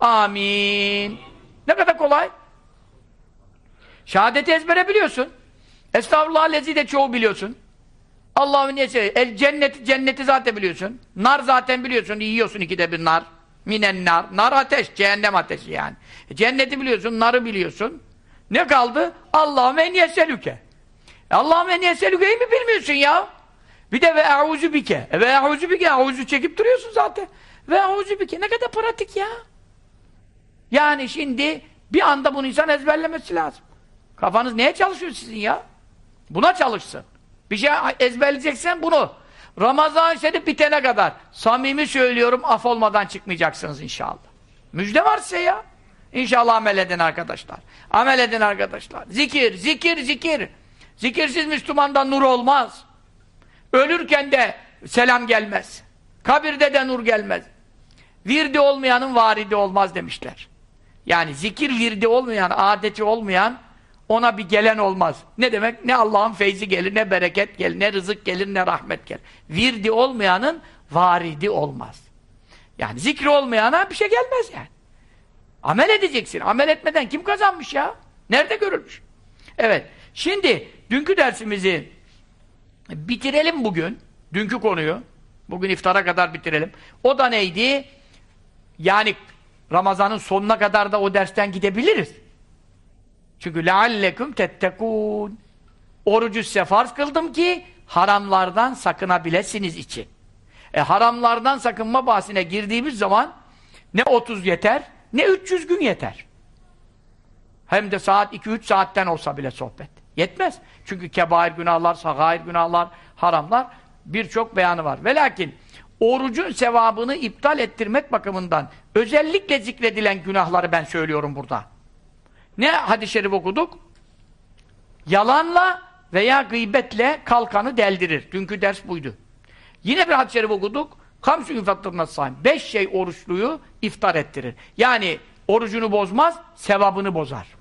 Amin. Ne kadar kolay. Şehadeti ezbere biliyorsun. Estağfurullah lezi de çoğu biliyorsun. Allah'ın niyesi. El cenneti, cenneti zaten biliyorsun. Nar zaten biliyorsun. Yiyorsun ikide bir nar. Minen nar. Nar ateş. Cehennem ateşi yani. E, cenneti biliyorsun. Narı biliyorsun. Ne kaldı? Allah'ım en yeselüke. E, Allah'ım en yeselükeyi mi bilmiyorsun ya? Bir de ve e'uzu bike. E, ve e'uzu bike. E'uzu çekip duruyorsun zaten. Ve e'uzu bike. Ne kadar pratik ya. Yani şimdi bir anda bunu insan ezberlemesi lazım. Kafanız neye çalışıyor sizin ya? Buna çalışsın. Bir şey ezberleyeceksen bunu. Ramazan şerif bitene kadar samimi söylüyorum af olmadan çıkmayacaksınız inşallah. Müjde var size ya. İnşallah amel edin arkadaşlar. Amel edin arkadaşlar. Zikir, zikir, zikir. Zikirsiz Müslümandan nur olmaz. Ölürken de selam gelmez. Kabirde de nur gelmez. Virdi olmayanın varidi olmaz demişler. Yani zikir virdi olmayan, adeti olmayan ona bir gelen olmaz. Ne demek? Ne Allah'ın feyzi gelir, ne bereket gelir, ne rızık gelir, ne rahmet gelir. Virdi olmayanın varidi olmaz. Yani zikri olmayana bir şey gelmez yani. Amel edeceksin. Amel etmeden kim kazanmış ya? Nerede görülmüş? Evet. Şimdi dünkü dersimizi bitirelim bugün. Dünkü konuyu. Bugün iftara kadar bitirelim. O da neydi? Yani Ramazan'ın sonuna kadar da o dersten gidebiliriz. Çünkü leallekum tettekûn. Orucu size farz kıldım ki haramlardan sakınabilesiniz için. E haramlardan sakınma bahsine girdiğimiz zaman ne 30 yeter ne 300 gün yeter. Hem de saat 2-3 saatten olsa bile sohbet. Yetmez. Çünkü kebair günahlar, sagair günahlar, haramlar birçok beyanı var. Ve lakin orucun sevabını iptal ettirmek bakımından özellikle zikredilen günahları ben söylüyorum burada. Ne hadis-i şerif okuduk? Yalanla veya gıybetle kalkanı deldirir. Dünkü ders buydu. Yine bir hadis-i şerif okuduk. Kamsü infattırına sahim. Beş şey oruçluyu iftar ettirir. Yani orucunu bozmaz, sevabını bozar.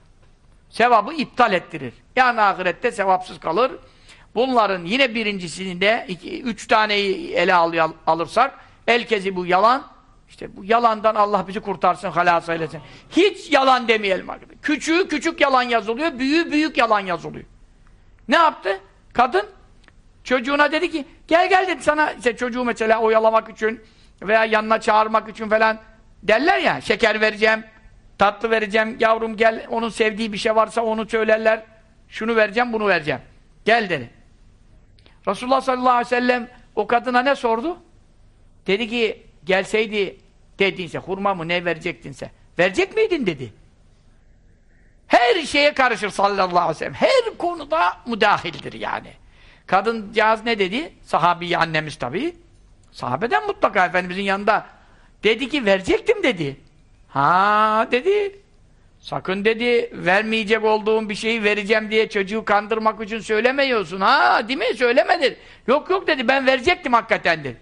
Sevabı iptal ettirir. Yani ahirette sevapsız kalır. Bunların yine birincisinde iki, üç taneyi ele al, alırsak el kezi bu yalan, işte bu yalandan Allah bizi kurtarsın, halas eylesin. Hiç yalan demeyelim. Küçüğü küçük yalan yazılıyor, büyüğü büyük yalan yazılıyor. Ne yaptı? Kadın çocuğuna dedi ki, gel gel dedi sana, işte çocuğu mesela oyalamak için veya yanına çağırmak için falan derler ya, şeker vereceğim, tatlı vereceğim, yavrum gel, onun sevdiği bir şey varsa onu söylerler, şunu vereceğim, bunu vereceğim. Gel dedi. Resulullah sallallahu aleyhi ve sellem o kadına ne sordu? Dedi ki, gelseydi dedinse, hurma mı ne verecektinse, verecek miydin dedi. Her şeye karışır sallallahu aleyhi ve sellem. Her konuda müdahildir yani. Kadıncağız ne dedi? Sahabi annemiz tabii. Sahabeden mutlaka Efendimizin yanında. Dedi ki verecektim dedi. Ha dedi. Sakın dedi vermeyecek olduğum bir şeyi vereceğim diye çocuğu kandırmak için söylemiyorsun. Ha değil mi? Söylemedin. Yok yok dedi ben verecektim hakikaten.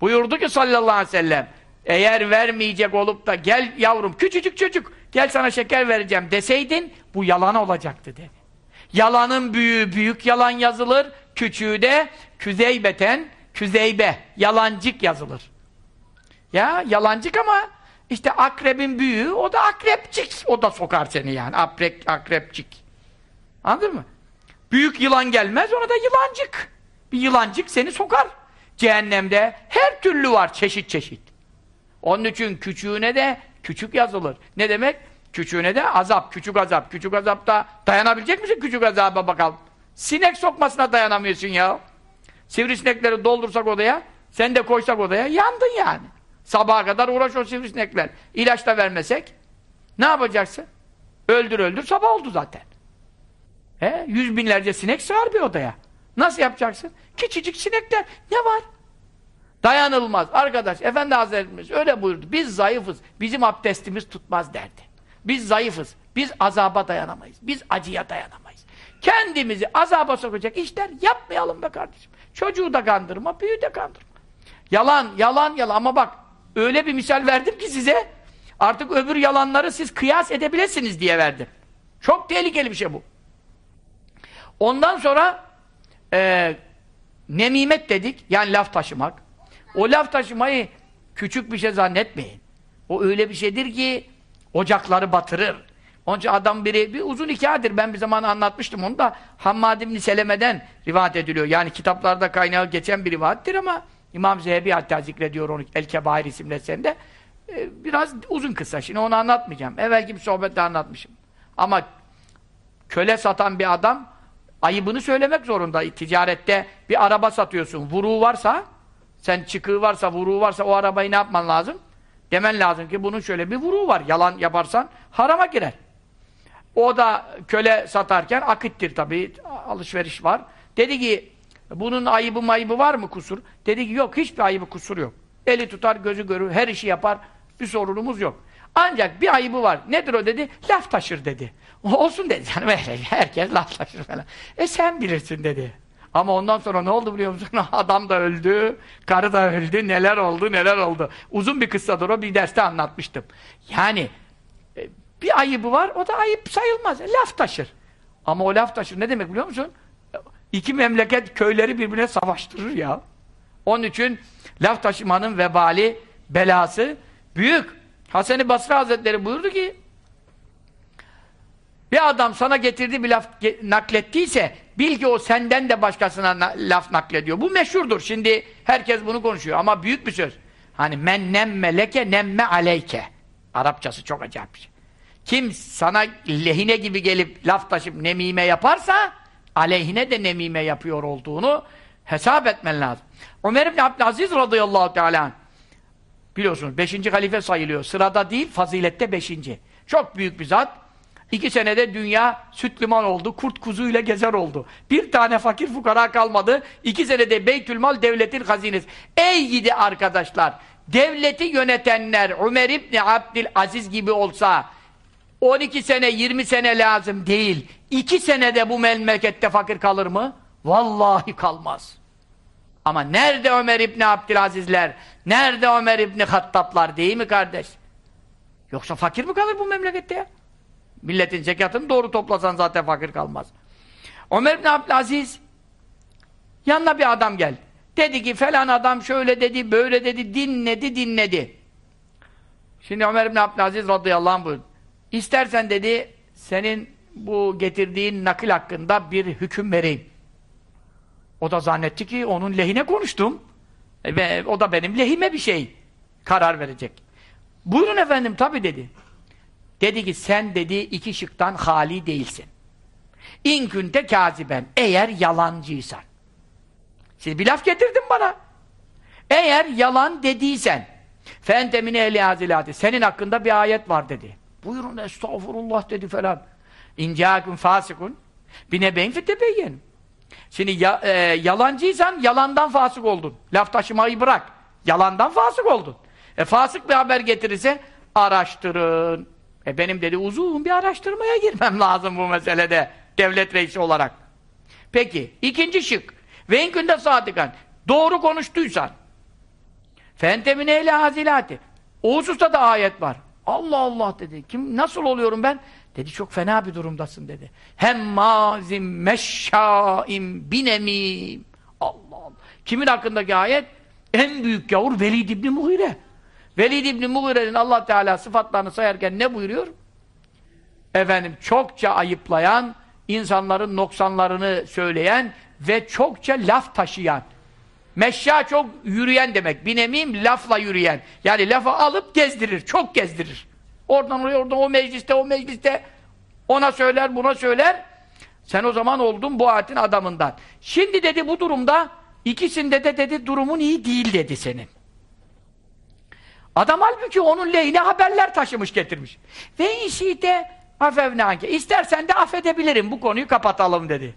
Buyurdu ki sallallahu aleyhi ve sellem eğer vermeyecek olup da gel yavrum küçücük çocuk gel sana şeker vereceğim deseydin bu yalan olacaktı dedi. Yalanın büyüğü büyük yalan yazılır, küçüğü de küzeybeten küzeybe, yalancık yazılır. Ya yalancık ama işte akrebin büyüğü o da akrepçik. O da sokar seni yani. Akrep, akrepçik. Anladın mı? Büyük yılan gelmez ona da yılancık. Bir yılancık seni sokar. Cehennemde her türlü var çeşit çeşit. Onun için küçüğüne de küçük yazılır. Ne demek? Küçüğüne de azap, küçük azap. Küçük azapta dayanabilecek misin küçük azaba bakalım? Sinek sokmasına dayanamıyorsun ya. Sivrisinekleri doldursak odaya, sen de koysak odaya, yandın yani. Sabaha kadar uğraş o sivrisinekler. İlaç da vermesek, ne yapacaksın? Öldür öldür, sabah oldu zaten. He? Yüz binlerce sinek sığar bir odaya. Nasıl yapacaksın? Küçücük sinekler, ne var? Dayanılmaz. Arkadaş, Efendi Hazretimiz öyle buyurdu. Biz zayıfız, bizim abdestimiz tutmaz derdi. Biz zayıfız, biz azaba dayanamayız, biz acıya dayanamayız. Kendimizi azaba sokacak işler yapmayalım be kardeşim. Çocuğu da kandırma, büyüğü de kandırma. Yalan, yalan, yalan. Ama bak, öyle bir misal verdim ki size, artık öbür yalanları siz kıyas edebilirsiniz diye verdim. Çok tehlikeli bir şey bu. Ondan sonra e, nemimet dedik, yani laf taşımak. O laf taşımayı küçük bir şey zannetmeyin. O öyle bir şeydir ki ocakları batırır. Onun için adam biri, bir uzun hikayedir. Ben bir zaman anlatmıştım onu da Hammad İbni Seleme'den rivayet ediliyor. Yani kitaplarda kaynağı geçen bir rivayettir ama İmam Zehebi hatta zikrediyor onu El-Kebair isimli eserinde. Ee, biraz uzun kısa. Şimdi onu anlatmayacağım. Evvelki bir sohbette anlatmışım. Ama köle satan bir adam ayıbını söylemek zorunda. Ticarette bir araba satıyorsun. Vuruğu varsa sen çıkığı varsa, vuruğu varsa o arabayı ne yapman lazım? Demen lazım ki bunun şöyle bir vuruğu var. Yalan yaparsan harama girer. O da köle satarken akittir tabii. Alışveriş var. Dedi ki bunun ayıbı mayıbı var mı kusur? Dedi ki yok hiçbir ayıbı kusur yok. Eli tutar gözü görür her işi yapar. Bir sorunumuz yok. Ancak bir ayıbı var. Nedir o dedi? Laf taşır dedi. Olsun dedi. Yani herkes laf taşır falan. E sen bilirsin dedi. Ama ondan sonra ne oldu biliyor musun? Adam da öldü, karı da öldü, neler oldu, neler oldu. Uzun bir kıssadır o, bir derste anlatmıştım. Yani e, bir ayıbı var, o da ayıp sayılmaz. E, laf taşır. Ama o laf taşır ne demek biliyor musun? İki memleket köyleri birbirine savaştırır ya. Onun için laf taşımanın vebali, belası büyük. Hasan-ı Basri Hazretleri buyurdu ki bir adam sana getirdiği bir laf naklettiyse bil ki o senden de başkasına laf naklediyor. Bu meşhurdur. Şimdi herkes bunu konuşuyor ama büyük bir söz. Hani men nemme leke nemme aleyke. Arapçası çok acayip bir şey. Kim sana lehine gibi gelip laf taşıp nemime yaparsa aleyhine de nemime yapıyor olduğunu hesap etmen lazım. Ömer İbni Abdülaziz radıyallahu teala biliyorsunuz beşinci halife sayılıyor. Sırada değil fazilette beşinci. Çok büyük bir zat. İki senede dünya süt liman oldu, kurt kuzuyla gezer oldu. Bir tane fakir fukara kalmadı. İki senede Beytülmal devletin hazinesi. Ey gidi arkadaşlar! Devleti yönetenler Ömer İbni Abdülaziz gibi olsa 12 sene, 20 sene lazım değil. İki senede bu memlekette fakir kalır mı? Vallahi kalmaz. Ama nerede Ömer İbni Abdülazizler? Nerede Ömer İbni Hattablar değil mi kardeş? Yoksa fakir mi kalır bu memlekette ya? Milletin zekatını doğru toplasan zaten fakir kalmaz. Ömer bin Abdülaziz yanına bir adam geldi. Dedi ki falan adam şöyle dedi, böyle dedi, dinledi, dinledi. Şimdi Ömer bin Abdülaziz radıyallahu anh buyurdu. İstersen dedi, senin bu getirdiğin nakil hakkında bir hüküm vereyim. O da zannetti ki onun lehine konuştum. E, o da benim lehime bir şey karar verecek. Buyurun efendim, tabi dedi. Dedi ki sen dedi iki şıktan hali değilsin. İnkünte kaziben. Eğer yalancıysan. Siz bir laf getirdin bana. Eğer yalan dediysen fentemine ehli hazilati. Senin hakkında bir ayet var dedi. Buyurun estağfurullah dedi falan. İncâkun fasikun binebeyn fetebeyyen. Şimdi ya, e, yalancıysan yalandan fasık oldun. Laf taşımayı bırak. Yalandan fasık oldun. E fasık bir haber getirirse araştırın. E benim dedi uzun bir araştırmaya girmem lazım bu meselede. Devlet reisi olarak. Peki ikinci şık. Ve in günde sadıkan. Doğru konuştuysan. Fentemine ile hazilati. O hususta da ayet var. Allah Allah dedi. Kim nasıl oluyorum ben? Dedi çok fena bir durumdasın dedi. Hem mazim meşşaim binemim. Allah Allah. Kimin hakkındaki ayet? En büyük gavur Velid İbni Muhire. Velid İbni Muhire'nin Allah Teala sıfatlarını sayarken ne buyuruyor? Efendim çokça ayıplayan, insanların noksanlarını söyleyen ve çokça laf taşıyan. Meşya çok yürüyen demek. Binemim lafla yürüyen. Yani lafı alıp gezdirir, çok gezdirir. Oradan oraya, oradan o mecliste, o mecliste ona söyler, buna söyler. Sen o zaman oldun bu ayetin adamından. Şimdi dedi bu durumda ikisinde de dedi durumun iyi değil dedi senin. Adam halbuki onun lehine haberler taşımış getirmiş. Ve işite afevnâke. İstersen de affedebilirim bu konuyu kapatalım dedi.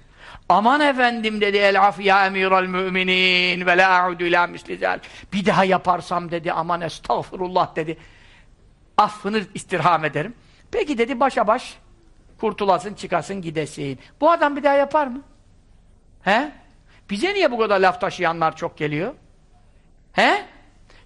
Aman efendim dedi el afiya emiral müminin ve la a'udu ila mislizel. Bir daha yaparsam dedi aman estağfurullah dedi. Affını istirham ederim. Peki dedi başa baş kurtulasın çıkasın gidesin. Bu adam bir daha yapar mı? He? Bize niye bu kadar laf taşıyanlar çok geliyor? He?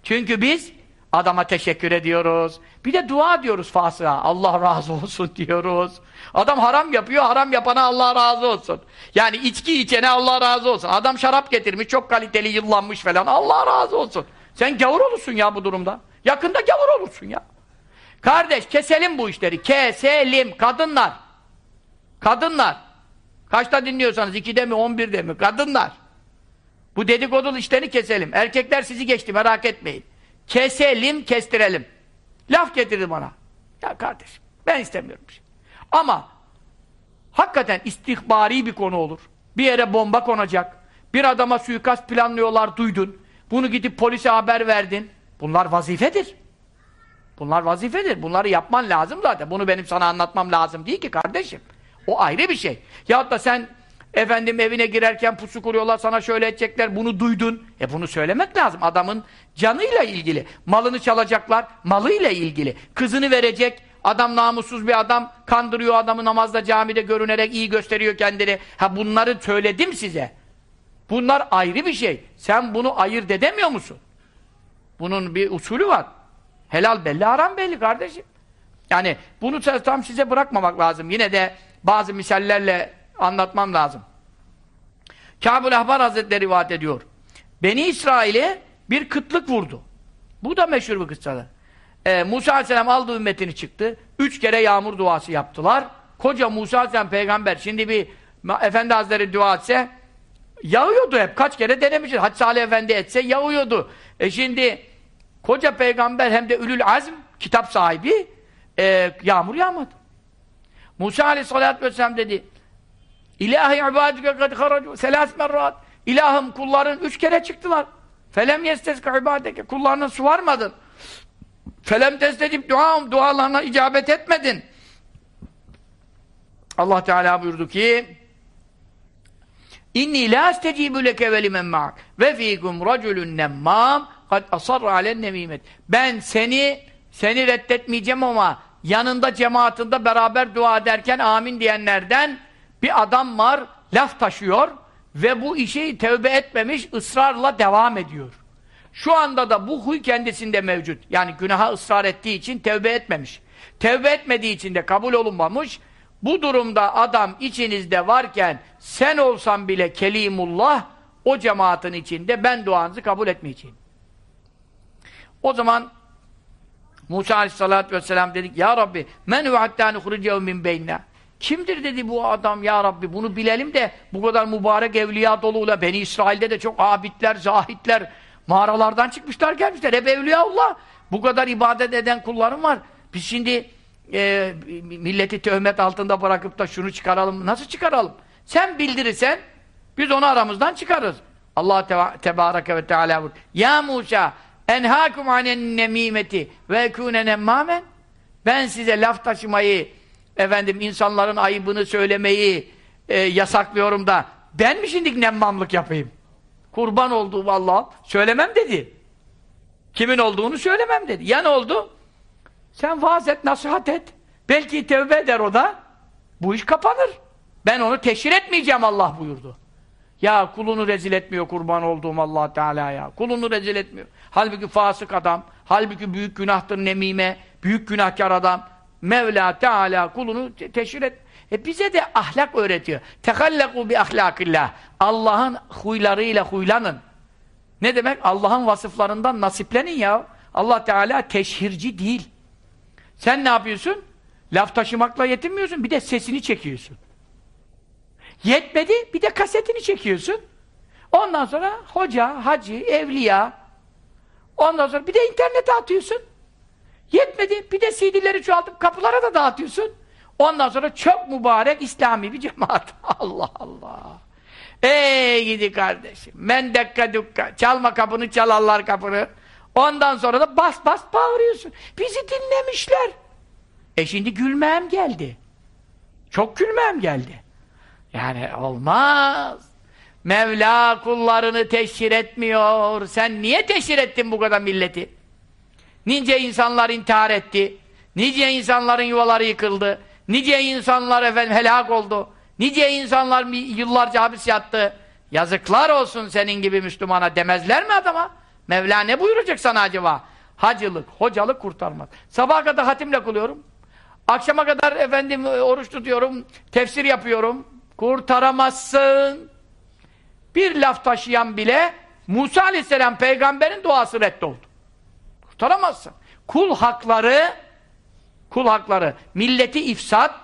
Çünkü biz adama teşekkür ediyoruz. Bir de dua diyoruz fasığa. Allah razı olsun diyoruz. Adam haram yapıyor, haram yapana Allah razı olsun. Yani içki içene Allah razı olsun. Adam şarap getirmiş, çok kaliteli, yıllanmış falan. Allah razı olsun. Sen gavur olursun ya bu durumda. Yakında gavur olursun ya. Kardeş keselim bu işleri. Keselim. Kadınlar. Kadınlar. Kaçta dinliyorsanız? ikide mi, on birde mi? Kadınlar. Bu dedikodulu işlerini keselim. Erkekler sizi geçti merak etmeyin. Keselim, kestirelim. Laf getirdi bana. Ya kardeşim ben istemiyorum bir şey. Ama hakikaten istihbari bir konu olur. Bir yere bomba konacak. Bir adama suikast planlıyorlar duydun. Bunu gidip polise haber verdin. Bunlar vazifedir. Bunlar vazifedir. Bunları yapman lazım zaten. Bunu benim sana anlatmam lazım değil ki kardeşim. O ayrı bir şey. Ya da sen efendim evine girerken pusu kuruyorlar sana şöyle edecekler bunu duydun. E bunu söylemek lazım. Adamın canıyla ilgili. Malını çalacaklar malıyla ilgili. Kızını verecek adam namussuz bir adam kandırıyor adamı namazda camide görünerek iyi gösteriyor kendini. Ha bunları söyledim size. Bunlar ayrı bir şey. Sen bunu ayırt edemiyor musun? Bunun bir usulü var. Helal belli, haram belli kardeşim. Yani bunu tam size bırakmamak lazım. Yine de bazı misallerle anlatmam lazım. Kâb-ül Ahbar Hazretleri rivayet ediyor. Beni İsrail'e bir kıtlık vurdu. Bu da meşhur bir kıssadır. Ee, Musa Aleyhisselam aldı ümmetini çıktı. Üç kere yağmur duası yaptılar. Koca Musa Aleyhisselam peygamber. Şimdi bir Efendi Hazretleri dua etse yağıyordu hep. Kaç kere denemişiz. Hacı Salih Efendi etse yağıyordu. E şimdi koca peygamber hem de ülül azm kitap sahibi e, yağmur yağmadı. Musa Aleyhisselatü Vesselam dedi İlahi ibadike kad haracu selas merrat. İlahım kulların üç kere çıktılar. Felem yesteska ibadeke. Kullarına su varmadın. Felem testecib duam. Dualarına icabet etmedin. Allah Teala buyurdu ki İnni la estecibu leke ve limen ma'ak ve fikum raculun nemmam kad asarra alen nemimet. Ben seni seni reddetmeyeceğim ama yanında cemaatinde beraber dua ederken amin diyenlerden bir adam var, laf taşıyor ve bu işi tevbe etmemiş, ısrarla devam ediyor. Şu anda da bu huy kendisinde mevcut. Yani günaha ısrar ettiği için tevbe etmemiş. Tevbe etmediği için de kabul olunmamış. Bu durumda adam içinizde varken sen olsan bile kelimullah o cemaatin içinde ben duanızı kabul etmeyeceğim. O zaman Musa aleyhissalatü vesselam dedik ya Rabbi men hu hatta nuhricehu min beynina Kimdir dedi bu adam ya Rabbi bunu bilelim de bu kadar mübarek evliya doluyla Beni İsrail'de de çok abidler, zahitler mağaralardan çıkmışlar gelmişler. Hep evliyaullah. Bu kadar ibadet eden kullarım var. Biz şimdi e, milleti töhmet altında bırakıp da şunu çıkaralım. Nasıl çıkaralım? Sen bildirirsen biz onu aramızdan çıkarırız. Allah te tebareke ve teala Ya Musa enhâkum anen nemîmeti ve ekûne nemmâmen ben size laf taşımayı efendim insanların ayıbını söylemeyi e, yasaklıyorum da ben mi şimdi nemmamlık yapayım? Kurban olduğum Allah'ım söylemem dedi. Kimin olduğunu söylemem dedi. Ya ne oldu? Sen vaaz et, nasihat et. Belki tevbe eder o da. Bu iş kapanır. Ben onu teşhir etmeyeceğim Allah buyurdu. Ya kulunu rezil etmiyor kurban olduğum allah Teala ya. Kulunu rezil etmiyor. Halbuki fasık adam, halbuki büyük günahtır nemime, büyük günahkar adam. Mevla Teala kulunu te teşhir et. E bize de ahlak öğretiyor. Tehallaku bi ahlakillah. Allah'ın huylarıyla huylanın. Ne demek? Allah'ın vasıflarından nasiplenin ya. Allah Teala teşhirci değil. Sen ne yapıyorsun? Laf taşımakla yetinmiyorsun, bir de sesini çekiyorsun. Yetmedi, bir de kasetini çekiyorsun. Ondan sonra hoca, hacı, evliya, ondan sonra bir de internete atıyorsun. Yetmedi, bir de CD'leri çoğaltıp kapılara da dağıtıyorsun. Ondan sonra çok mübarek İslami bir cemaat. Allah Allah. Ey gidi kardeşim. Men dekka dukka. Çalma kapını, çalarlar kapını. Ondan sonra da bas bas bağırıyorsun. Bizi dinlemişler. E şimdi gülmem geldi. Çok gülmem geldi. Yani olmaz. Mevla kullarını teşhir etmiyor. Sen niye teşhir ettin bu kadar milleti? Nice insanlar intihar etti. Nice insanların yuvaları yıkıldı. Nice insanlar efendim helak oldu. Nice insanlar yıllarca hapis yattı. Yazıklar olsun senin gibi Müslümana demezler mi adama? Mevla ne buyuracak sana acaba? Hacılık, hocalık kurtarmaz. Sabaha kadar hatimle kılıyorum. Akşama kadar efendim oruç tutuyorum, tefsir yapıyorum. Kurtaramazsın. Bir laf taşıyan bile Musa aleyhisselam peygamberin duası reddoldu. Kurtaramazsın. Kul hakları kul hakları, milleti ifsat,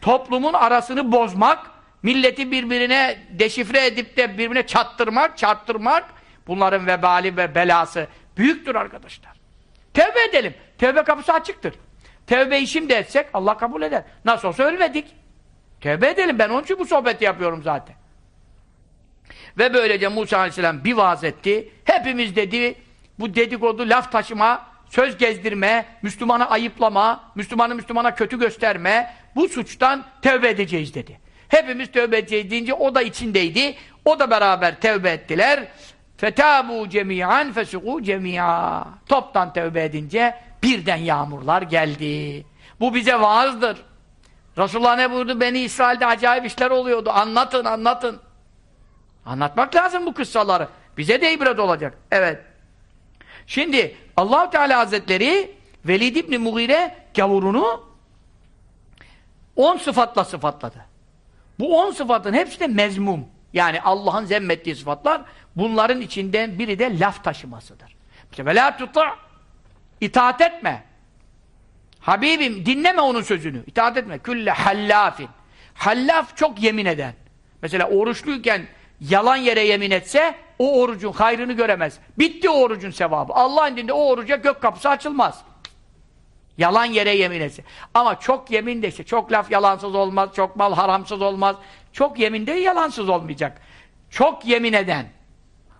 toplumun arasını bozmak, milleti birbirine deşifre edip de birbirine çattırmak, çarptırmak bunların vebali ve belası büyüktür arkadaşlar. Tevbe edelim. Tevbe kapısı açıktır. Tevbeyi şimdi etsek Allah kabul eder. Nasıl olsa ölmedik. Tevbe edelim. Ben onun için bu sohbeti yapıyorum zaten. Ve böylece Musa Aleyhisselam bir vaaz etti. Hepimiz dedi bu dedikodu, laf taşıma, söz gezdirme, Müslümana ayıplama, Müslümanı Müslümana kötü gösterme, bu suçtan tevbe edeceğiz dedi. Hepimiz tevbe edeceğiz deyince o da içindeydi. O da beraber tevbe ettiler. Fetabu cemiyan fesuku cemiya. Toptan tevbe edince birden yağmurlar geldi. Bu bize vaazdır. Resulullah ne buyurdu? Beni İsrail'de acayip işler oluyordu. Anlatın, anlatın. Anlatmak lazım bu kıssaları. Bize de ibret olacak. Evet. Şimdi allah Teala Hazretleri Velid İbni Mughire gavurunu on sıfatla sıfatladı. Bu on sıfatın hepsi de mezmum. Yani Allah'ın zemmettiği sıfatlar bunların içinden biri de laf taşımasıdır. İşte velâ tuta' itaat etme. Habibim dinleme onun sözünü. İtaat etme. Külle hallafin. Hallaf çok yemin eden. Mesela oruçluyken yalan yere yemin etse o orucun hayrını göremez. Bitti o orucun sevabı. Allah'ın dinde o oruca gök kapısı açılmaz. Yalan yere yemin etse. Ama çok yemin de işte çok laf yalansız olmaz, çok mal haramsız olmaz. Çok yemin de yalansız olmayacak. Çok yemin eden.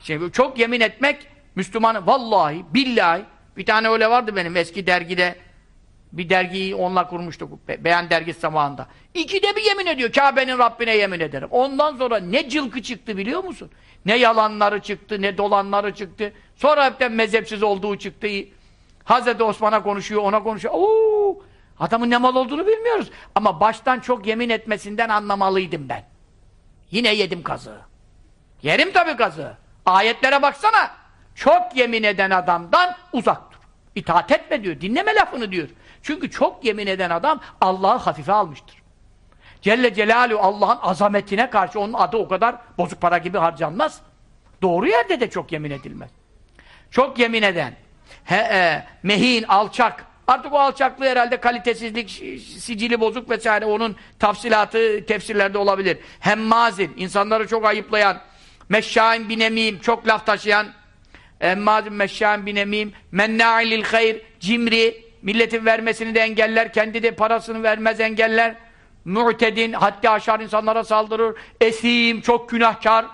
Şimdi çok yemin etmek Müslümanı vallahi, billahi bir tane öyle vardı benim eski dergide bir dergiyi onunla kurmuştuk. Be beyan dergisi zamanında. İkide bir yemin ediyor. Kabe'nin Rabbine yemin ederim. Ondan sonra ne cılkı çıktı biliyor musun? Ne yalanları çıktı, ne dolanları çıktı. Sonra hepten mezhepsiz olduğu çıktı. Hazreti Osman'a konuşuyor, ona konuşuyor. Oo! Adamın ne mal olduğunu bilmiyoruz. Ama baştan çok yemin etmesinden anlamalıydım ben. Yine yedim kazığı. Yerim tabii kazığı. Ayetlere baksana. Çok yemin eden adamdan uzak dur. İtaat etme diyor. Dinleme lafını diyor. Çünkü çok yemin eden adam Allah'ı hafife almıştır. Celle Celaluhu Allah'ın azametine karşı onun adı o kadar bozuk para gibi harcanmaz. Doğru yerde de çok yemin edilmez. Çok yemin eden, he, e, mehin, alçak, artık o alçaklığı herhalde kalitesizlik, sicili bozuk vesaire onun tafsilatı tefsirlerde olabilir. Hemmazin, insanları çok ayıplayan, meşşain binemim, çok laf taşıyan, emmazin meşşain binemim, menna'ilil hayr, cimri, milletin vermesini de engeller, kendi de parasını vermez engeller, mu'tedin, hatta aşar insanlara saldırır, esim, çok günahkar,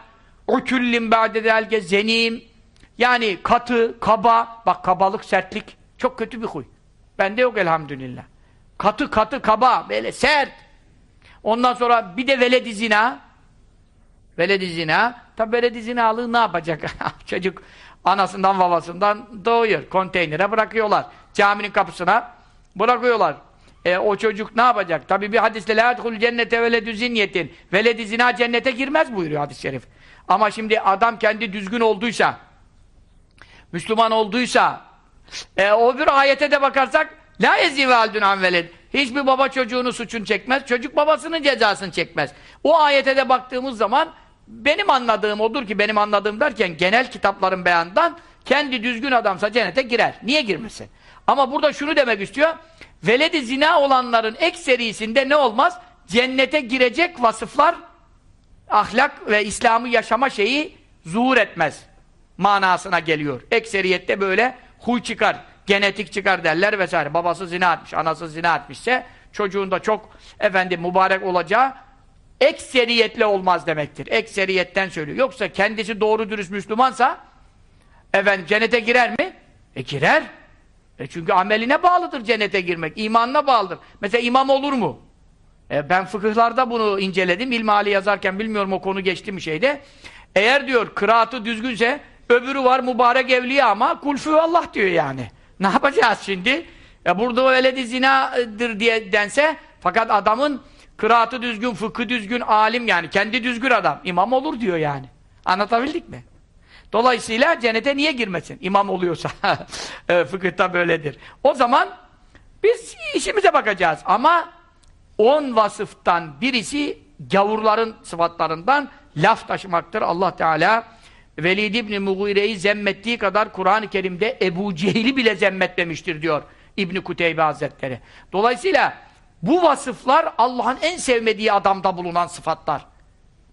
uküllin ba'dedelge zenim, yani katı, kaba, bak kabalık, sertlik, çok kötü bir huy. Bende yok elhamdülillah. Katı, katı, kaba, böyle sert. Ondan sonra bir de veledi zina, Veledi zina. Tabi veledi zinalığı ne yapacak? Çocuk anasından babasından doğuyor. Konteynere bırakıyorlar. Caminin kapısına bırakıyorlar. E, o çocuk ne yapacak? Tabi bir hadiste la yedhul cennete veledü zinyetin. Veledi zina cennete girmez buyuruyor hadis-i şerif. Ama şimdi adam kendi düzgün olduysa Müslüman olduysa e, o bir ayete de bakarsak la yezivaldün an veled. Hiçbir baba çocuğunu suçun çekmez. Çocuk babasının cezasını çekmez. O ayete de baktığımız zaman benim anladığım odur ki benim anladığım derken genel kitapların beyanından kendi düzgün adamsa cennete girer. Niye girmesin? Ama burada şunu demek istiyor. Veledi zina olanların ekserisinde ne olmaz? Cennete girecek vasıflar ahlak ve İslam'ı yaşama şeyi zuhur etmez. Manasına geliyor. Ekseriyette böyle huy çıkar, genetik çıkar derler vesaire. Babası zina etmiş, anası zina etmişse çocuğun da çok efendim mübarek olacağı ekseriyetle olmaz demektir. Ekseriyetten söylüyor. Yoksa kendisi doğru dürüst Müslümansa efendim cennete girer mi? E girer. E çünkü ameline bağlıdır cennete girmek. imanına bağlıdır. Mesela imam olur mu? E ben fıkıhlarda bunu inceledim. İlmihali yazarken bilmiyorum o konu geçti mi şeyde. Eğer diyor kıraatı düzgünse öbürü var mübarek evliya ama kulfü Allah diyor yani. Ne yapacağız şimdi? Ya burada veledi zinadır diye dense fakat adamın kıraatı düzgün, fıkı düzgün, alim yani kendi düzgün adam. imam olur diyor yani. Anlatabildik mi? Dolayısıyla cennete niye girmesin? İmam oluyorsa. e, fıkıhta böyledir. O zaman biz işimize bakacağız. Ama on vasıftan birisi gavurların sıfatlarından laf taşımaktır. Allah Teala Velid İbni Mughire'yi zemmettiği kadar Kur'an-ı Kerim'de Ebu Cehil'i bile zemmetmemiştir diyor İbni Kuteybe Hazretleri. Dolayısıyla bu vasıflar Allah'ın en sevmediği adamda bulunan sıfatlar.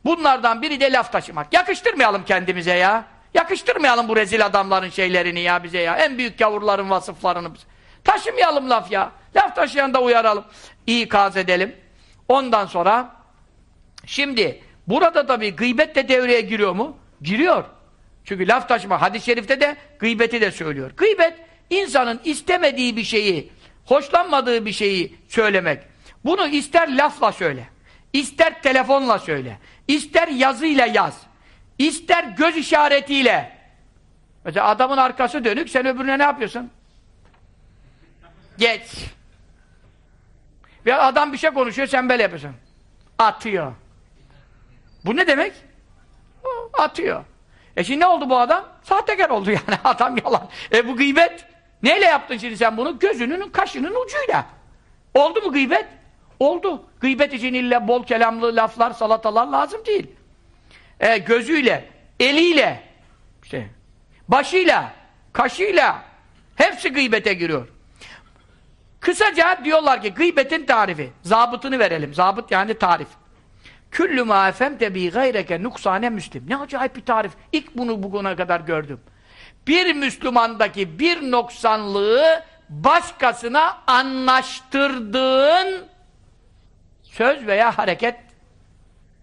Bunlardan biri de laf taşımak. Yakıştırmayalım kendimize ya. Yakıştırmayalım bu rezil adamların şeylerini ya bize ya. En büyük gavurların vasıflarını. Taşımayalım laf ya. Laf taşıyan da uyaralım. İkaz edelim. Ondan sonra şimdi burada tabii gıybet de devreye giriyor mu? Giriyor. Çünkü laf taşıma hadis-i şerifte de gıybeti de söylüyor. Gıybet insanın istemediği bir şeyi, hoşlanmadığı bir şeyi söylemek. Bunu ister lafla söyle, ister telefonla söyle, ister yazıyla yaz, ister göz işaretiyle. Mesela adamın arkası dönük, sen öbürüne ne yapıyorsun? Geç. Ve adam bir şey konuşuyor, sen böyle yapıyorsun. Atıyor. Bu ne demek? Atıyor. E şimdi ne oldu bu adam? Sahtekar oldu yani. Adam yalan. E bu gıybet. Neyle yaptın şimdi sen bunu? Gözünün, kaşının ucuyla. Oldu mu gıybet? Oldu. Gıybet için illa bol kelamlı laflar, salatalar lazım değil. E, gözüyle, eliyle, işte, başıyla, kaşıyla hepsi gıybete giriyor. Kısaca diyorlar ki gıybetin tarifi. Zabıtını verelim. Zabıt yani tarif. Küllü mâ efemte bî gayreke nuksane müslim. Ne acayip bir tarif. İlk bunu bugüne kadar gördüm. Bir Müslümandaki bir noksanlığı başkasına anlaştırdığın söz veya hareket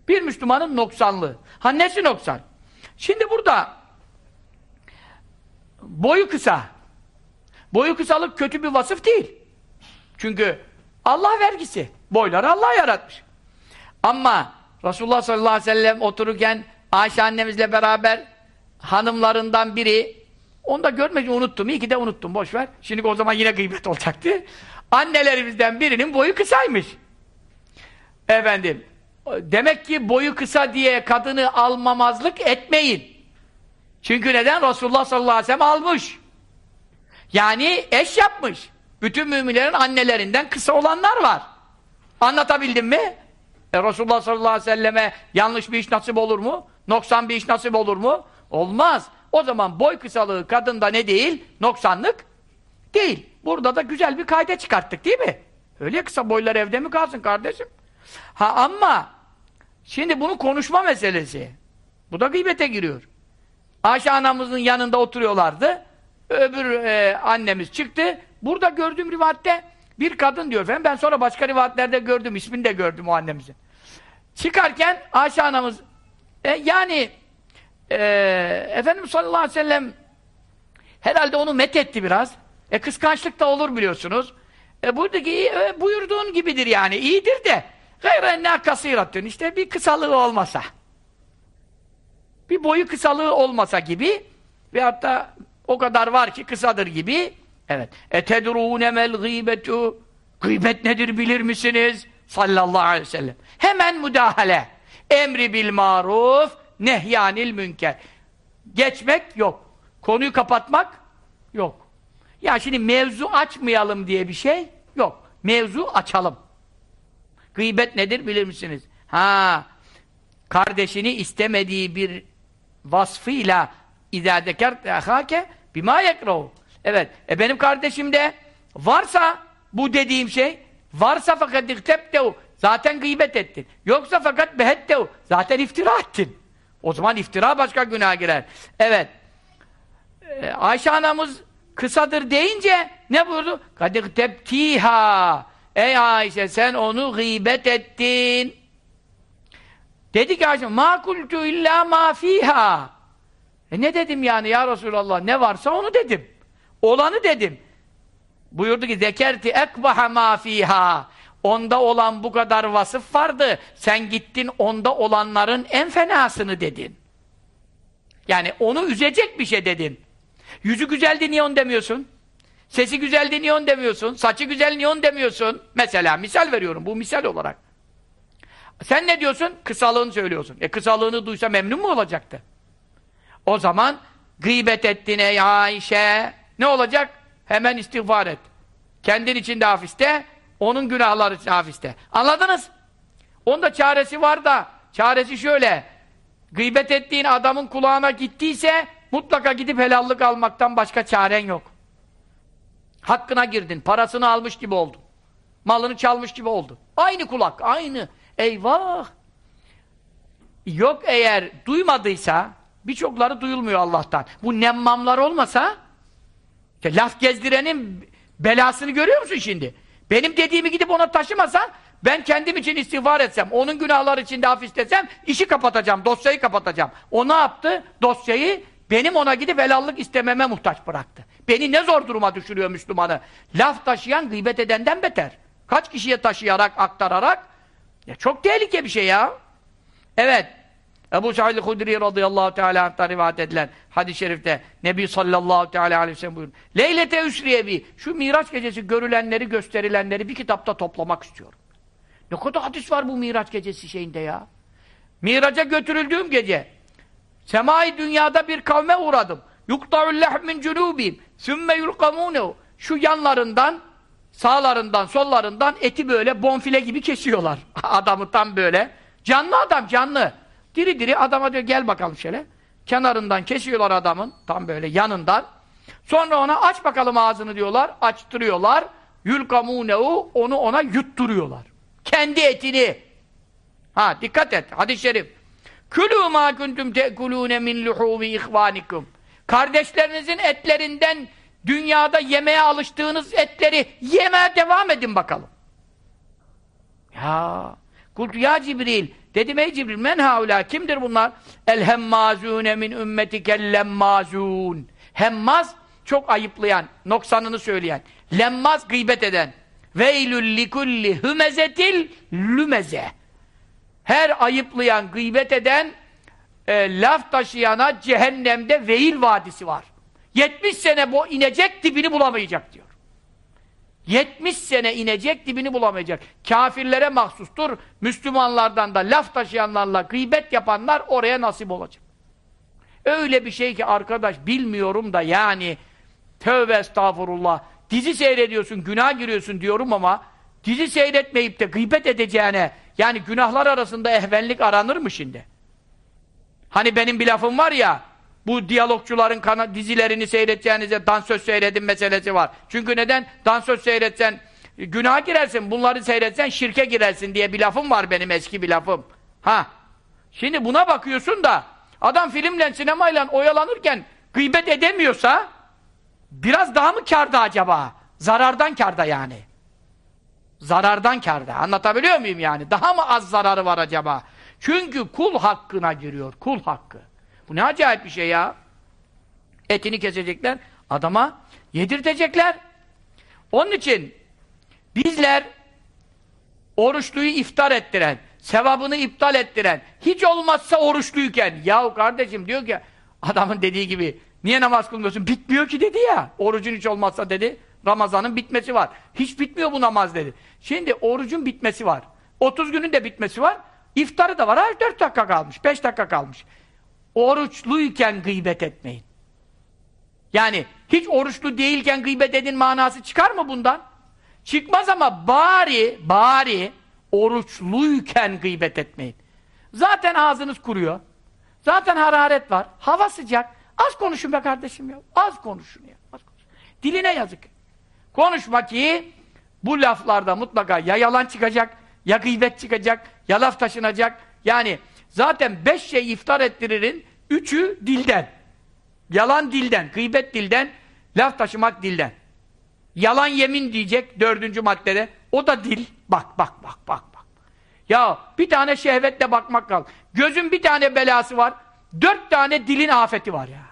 bir Müslümanın noksanlığı. Ha nesi noksan? Şimdi burada boyu kısa. Boyu kısalık kötü bir vasıf değil. Çünkü Allah vergisi. Boyları Allah yaratmış. Ama Resulullah sallallahu aleyhi ve sellem otururken Ayşe annemizle beraber hanımlarından biri onu da görmedi unuttum. İyi ki de unuttum. Boş ver. Şimdi o zaman yine gıybet olacaktı. Annelerimizden birinin boyu kısaymış. Efendim demek ki boyu kısa diye kadını almamazlık etmeyin. Çünkü neden? Resulullah sallallahu aleyhi ve sellem almış. Yani eş yapmış. Bütün müminlerin annelerinden kısa olanlar var. Anlatabildim mi? E Resulullah sallallahu aleyhi ve selleme yanlış bir iş nasip olur mu? Noksan bir iş nasip olur mu? Olmaz. O zaman boy kısalığı kadında ne değil? Noksanlık değil. Burada da güzel bir kayda çıkarttık değil mi? Öyle kısa boylar evde mi kalsın kardeşim? Ha ama şimdi bunu konuşma meselesi. Bu da gıybete giriyor. Ayşe anamızın yanında oturuyorlardı. Öbür e, annemiz çıktı. Burada gördüğüm rivayette bir kadın diyor efendim. Ben sonra başka rivayetlerde gördüm. ismini de gördüm o annemizin. Çıkarken Ayşe anamız e, yani e, Efendimiz sallallahu aleyhi ve sellem herhalde onu methetti biraz. E kıskançlık da olur biliyorsunuz. E buradaki e, buyurduğun gibidir yani. iyidir de gayre ennâ kasîrattın. İşte bir kısalığı olmasa. bir boyu kısalığı olmasa gibi ve hatta o kadar var ki kısadır gibi. Evet. Etedrûne mel gıybetu Gıybet nedir bilir misiniz? Sallallahu aleyhi ve sellem. Hemen müdahale. Emri bil maruf, nehyanil münker. Geçmek yok. Konuyu kapatmak yok. Ya şimdi mevzu açmayalım diye bir şey yok. Mevzu açalım. Gıybet nedir bilir misiniz? Ha, kardeşini istemediği bir vasfıyla اِذَا ذَكَرْتَ اَخَاكَ bima يَكْرَوْ Evet, e benim kardeşimde varsa bu dediğim şey, varsa fakat ihtebtev, zaten gıybet ettin. Yoksa fakat behettev, zaten iftira ettin. O zaman iftira başka günah girer. Evet, e, Ayşe anamız kısadır deyince ne buyurdu? Kadir teptiha. Ey Ayşe sen onu gıybet ettin. Dedi ki Ayşe ma kultu illa ma fiha. E ne dedim yani ya Resulallah ne varsa onu dedim. Olanı dedim. Buyurdu ki zekerti ekbaha ma fiha. Onda olan bu kadar vasıf vardı. Sen gittin onda olanların en fenasını dedin. Yani onu üzecek bir şey dedin. Yüzü güzeldi niye on demiyorsun? Sesi güzeldi niye on demiyorsun? Saçı güzel niye on demiyorsun? Mesela misal veriyorum bu misal olarak. Sen ne diyorsun? Kısalığını söylüyorsun. E kısalığını duysa memnun mu olacaktı? O zaman gıybet ettin ey Ayşe. Ne olacak? Hemen istiğfar et. Kendin için de hafiste, onun günahları için hafiste. Anladınız? Onda çaresi var da, çaresi şöyle. Gıybet ettiğin adamın kulağına gittiyse, mutlaka gidip helallik almaktan başka çaren yok. Hakkına girdin, parasını almış gibi oldun. Malını çalmış gibi oldu. Aynı kulak, aynı. Eyvah! Yok eğer duymadıysa, birçokları duyulmuyor Allah'tan. Bu nemmamlar olmasa, laf gezdirenin belasını görüyor musun şimdi? Benim dediğimi gidip ona taşımasan, ben kendim için istiğfar etsem, onun günahları içinde hafif desem, işi kapatacağım, dosyayı kapatacağım. O ne yaptı? Dosyayı benim ona gidip helallik istememe muhtaç bıraktı. Beni ne zor duruma düşürüyor Müslümanı. Laf taşıyan gıybet edenden beter. Kaç kişiye taşıyarak, aktararak? Ya çok tehlike bir şey ya. Evet. Ebu Sa'id Hudri radıyallahu teala anh'tan rivayet edilen hadis-i şerifte Nebi sallallahu teala aleyhi ve sellem buyurun. Leylete üsriyevi şu Miraç gecesi görülenleri, gösterilenleri bir kitapta toplamak istiyorum. Ne kadar hadis var bu Miraç gecesi şeyinde ya. Miraç'a götürüldüğüm gece semai dünyada bir kavme uğradım. Yukta'ul lehmin cunubim sümme yulkamunehu şu yanlarından sağlarından, sollarından eti böyle bonfile gibi kesiyorlar. Adamı tam böyle. Canlı adam, canlı. Diri diri adama diyor gel bakalım şöyle. Kenarından kesiyorlar adamın tam böyle yanından. Sonra ona aç bakalım ağzını diyorlar. Açtırıyorlar. Yulkamunehu onu ona yutturuyorlar. Kendi etini. Ha dikkat et. Hadis-i şerif. Külü ma kuntum tekulune min luhumi ihvanikum. Kardeşlerinizin etlerinden dünyada yemeye alıştığınız etleri yemeye devam edin bakalım. Ya Kultu ya Cibril Dedim ey Cibril men haula kimdir bunlar? El hemmazune min ümmetikel. Hemmaz çok ayıplayan, noksanını söyleyen. Lemmaz gıybet eden. Veylül likulli hümezetil lümeze. Her ayıplayan, gıybet eden e, laf taşıyana cehennemde veil vadisi var. 70 sene bu inecek dibini bulamayacak diyor. 70 sene inecek dibini bulamayacak. Kafirlere mahsustur. Müslümanlardan da laf taşıyanlarla gıybet yapanlar oraya nasip olacak. Öyle bir şey ki arkadaş bilmiyorum da yani tövbe estağfurullah dizi seyrediyorsun günah giriyorsun diyorum ama dizi seyretmeyip de gıybet edeceğine yani günahlar arasında ehvenlik aranır mı şimdi? Hani benim bir lafım var ya bu diyalogçuların kana, dizilerini seyredeceğinize dansöz seyredin meselesi var. Çünkü neden? Dansöz seyretsen günaha girersin, bunları seyretsen şirke girersin diye bir lafım var benim eski bir lafım. Ha. Şimdi buna bakıyorsun da adam filmle, sinemayla oyalanırken gıybet edemiyorsa biraz daha mı karda acaba? Zarardan karda yani. Zarardan karda. Anlatabiliyor muyum yani? Daha mı az zararı var acaba? Çünkü kul hakkına giriyor. Kul hakkı. Bu ne acayip bir şey ya. Etini kesecekler, adama yedirtecekler. Onun için bizler oruçluyu iftar ettiren, sevabını iptal ettiren, hiç olmazsa oruçluyken, yahu kardeşim diyor ki, adamın dediği gibi, niye namaz kılmıyorsun? Bitmiyor ki dedi ya, orucun hiç olmazsa dedi, Ramazan'ın bitmesi var. Hiç bitmiyor bu namaz dedi. Şimdi orucun bitmesi var. 30 günün de bitmesi var. İftarı da var. Ha, 4 dakika kalmış, 5 dakika kalmış. Oruçluyken gıybet etmeyin. Yani hiç oruçlu değilken gıybet edin manası çıkar mı bundan? Çıkmaz ama bari, bari oruçluyken gıybet etmeyin. Zaten ağzınız kuruyor. Zaten hararet var. Hava sıcak. Az konuşun be kardeşim ya. Az konuşun ya. Az konuşun. Diline yazık. Konuşma ki bu laflarda mutlaka ya yalan çıkacak, ya gıybet çıkacak, ya laf taşınacak. Yani zaten beş şey iftar ettiririn, üçü dilden. Yalan dilden, gıybet dilden, laf taşımak dilden. Yalan yemin diyecek dördüncü maddede. O da dil. Bak, bak, bak, bak, bak. Ya bir tane şehvetle bakmak kal. Gözün bir tane belası var. Dört tane dilin afeti var ya.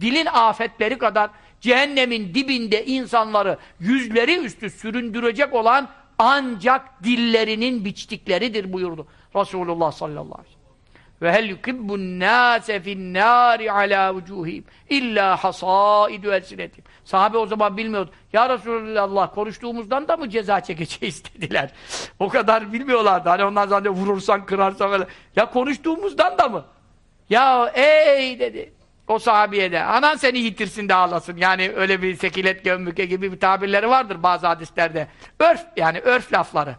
Dilin afetleri kadar cehennemin dibinde insanları yüzleri üstü süründürecek olan ancak dillerinin biçtikleridir buyurdu Resulullah sallallahu aleyhi ve sellem. Hel yukibbun nâse finnâri alâ vücûhîm illâ hasâidü elsinetim. Sahabe o zaman bilmiyordu. Ya Resulallah konuştuğumuzdan da mı ceza çekeceğiz dediler. o kadar bilmiyorlardı. Hani ondan sonra vurursan kırarsan öyle. Ya konuştuğumuzdan da mı? Ya ey dedi. O sahabeye de. Anan seni yitirsin de ağlasın. Yani öyle bir sekilet gömmüke gibi bir tabirleri vardır bazı hadislerde. Örf yani örf lafları.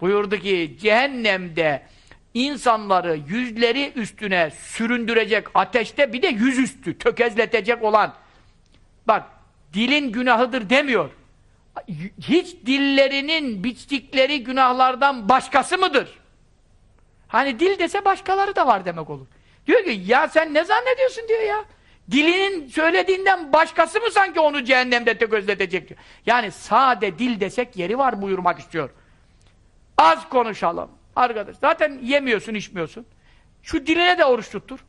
Buyurdu ki cehennemde insanları yüzleri üstüne süründürecek ateşte bir de yüzüstü tökezletecek olan bak dilin günahıdır demiyor. Hiç dillerinin biçtikleri günahlardan başkası mıdır? Hani dil dese başkaları da var demek olur. Diyor ki ya sen ne zannediyorsun diyor ya. Dilinin söylediğinden başkası mı sanki onu cehennemde tökezletecek diyor. Yani sade dil desek yeri var buyurmak istiyor. Az konuşalım. Arkadaş zaten yemiyorsun, içmiyorsun. Şu diline de oruç tuttur.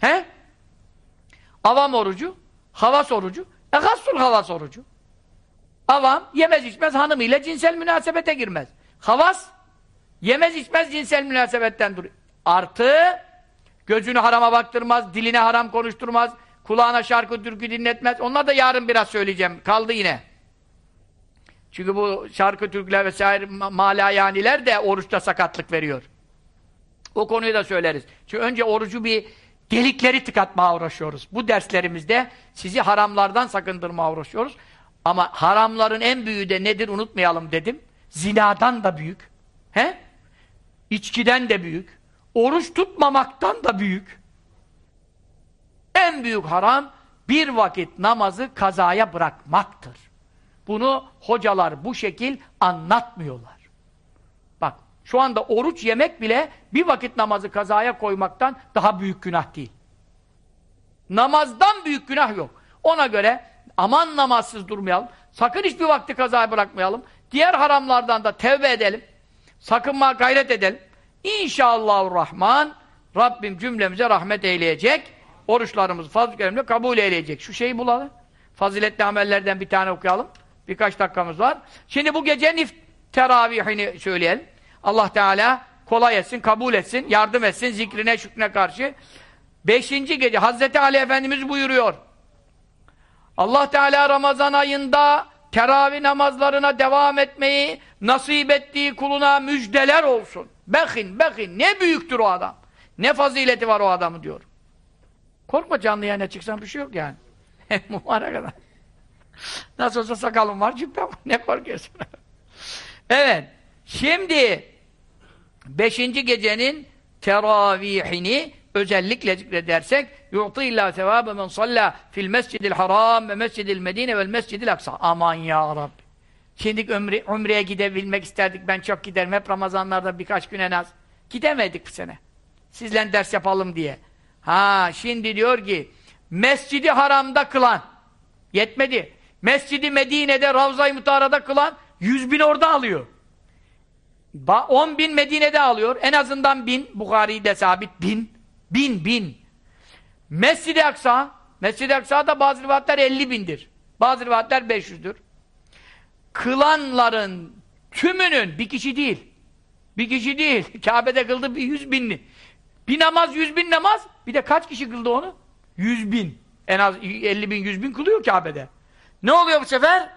He? Avam orucu, havas orucu, e gassul havas orucu. Avam yemez içmez hanımıyla cinsel münasebete girmez. Havas yemez içmez cinsel münasebetten dur. Artı gözünü harama baktırmaz, diline haram konuşturmaz, kulağına şarkı türkü dinletmez. Onlar da yarın biraz söyleyeceğim. Kaldı yine. Çünkü bu şarkı türküler vesaire malayaniler de oruçta sakatlık veriyor. O konuyu da söyleriz. Çünkü önce orucu bir delikleri tıkatmaya uğraşıyoruz. Bu derslerimizde sizi haramlardan sakındırmaya uğraşıyoruz. Ama haramların en büyüğü de nedir unutmayalım dedim. Zinadan da büyük. He? İçkiden de büyük. Oruç tutmamaktan da büyük. En büyük haram bir vakit namazı kazaya bırakmaktır. Bunu hocalar bu şekil anlatmıyorlar. Bak şu anda oruç yemek bile bir vakit namazı kazaya koymaktan daha büyük günah değil. Namazdan büyük günah yok. Ona göre aman namazsız durmayalım. Sakın hiçbir vakti kazaya bırakmayalım. Diğer haramlardan da tevbe edelim. Sakınma gayret edelim. İnşallahurrahman Rabbim cümlemize rahmet eyleyecek. Oruçlarımızı fazl kabul eyleyecek. Şu şeyi bulalım. Faziletli amellerden bir tane okuyalım. Birkaç dakikamız var. Şimdi bu gece teravihini söyleyelim. Allah Teala kolay etsin, kabul etsin, yardım etsin zikrine, şükrine karşı. Beşinci gece Hazreti Ali Efendimiz buyuruyor. Allah Teala Ramazan ayında teravih namazlarına devam etmeyi nasip ettiği kuluna müjdeler olsun. Bekin, bekin. Ne büyüktür o adam. Ne fazileti var o adamı diyor. Korkma canlı yayına çıksan bir şey yok yani. Mübarek adam. Nasıl olsa sakalım var, cübbem var. Ne korkuyorsun? evet. Şimdi beşinci gecenin teravihini özellikle zikredersek yu'ti illa sevâbe men salla fil mescidil haram ve mescidil medine vel mescidil aksa. Aman ya Rabbi. Şimdi ömre, umreye gidebilmek isterdik. Ben çok giderim. Hep Ramazanlarda birkaç gün en az. Gidemedik bu sene. Sizle ders yapalım diye. Ha şimdi diyor ki Mescidi Haram'da kılan yetmedi. Mescidi Medine'de Ravza-i Mutara'da kılan yüz bin orada alıyor. Ba on bin Medine'de alıyor. En azından bin. Bukhari'de sabit bin. Bin, bin. Mescid-i Aksa Mescid-i Aksa'da bazı rivayetler elli bindir. Bazı rivayetler beş yüzdür. Kılanların tümünün bir kişi değil. Bir kişi değil. Kabe'de kıldı bir yüz binli. Bir namaz, yüz bin namaz. Bir de kaç kişi kıldı onu? Yüz bin. En az 50 bin, yüz bin kılıyor Kabe'de. Ne oluyor bu sefer?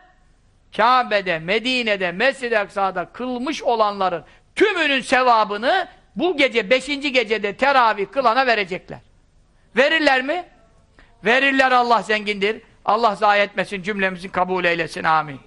Kabe'de, Medine'de, Mescid-i Aksa'da kılmış olanların tümünün sevabını bu gece, beşinci gecede teravih kılana verecekler. Verirler mi? Verirler Allah zengindir. Allah zayi etmesin, cümlemizin kabul eylesin. Amin.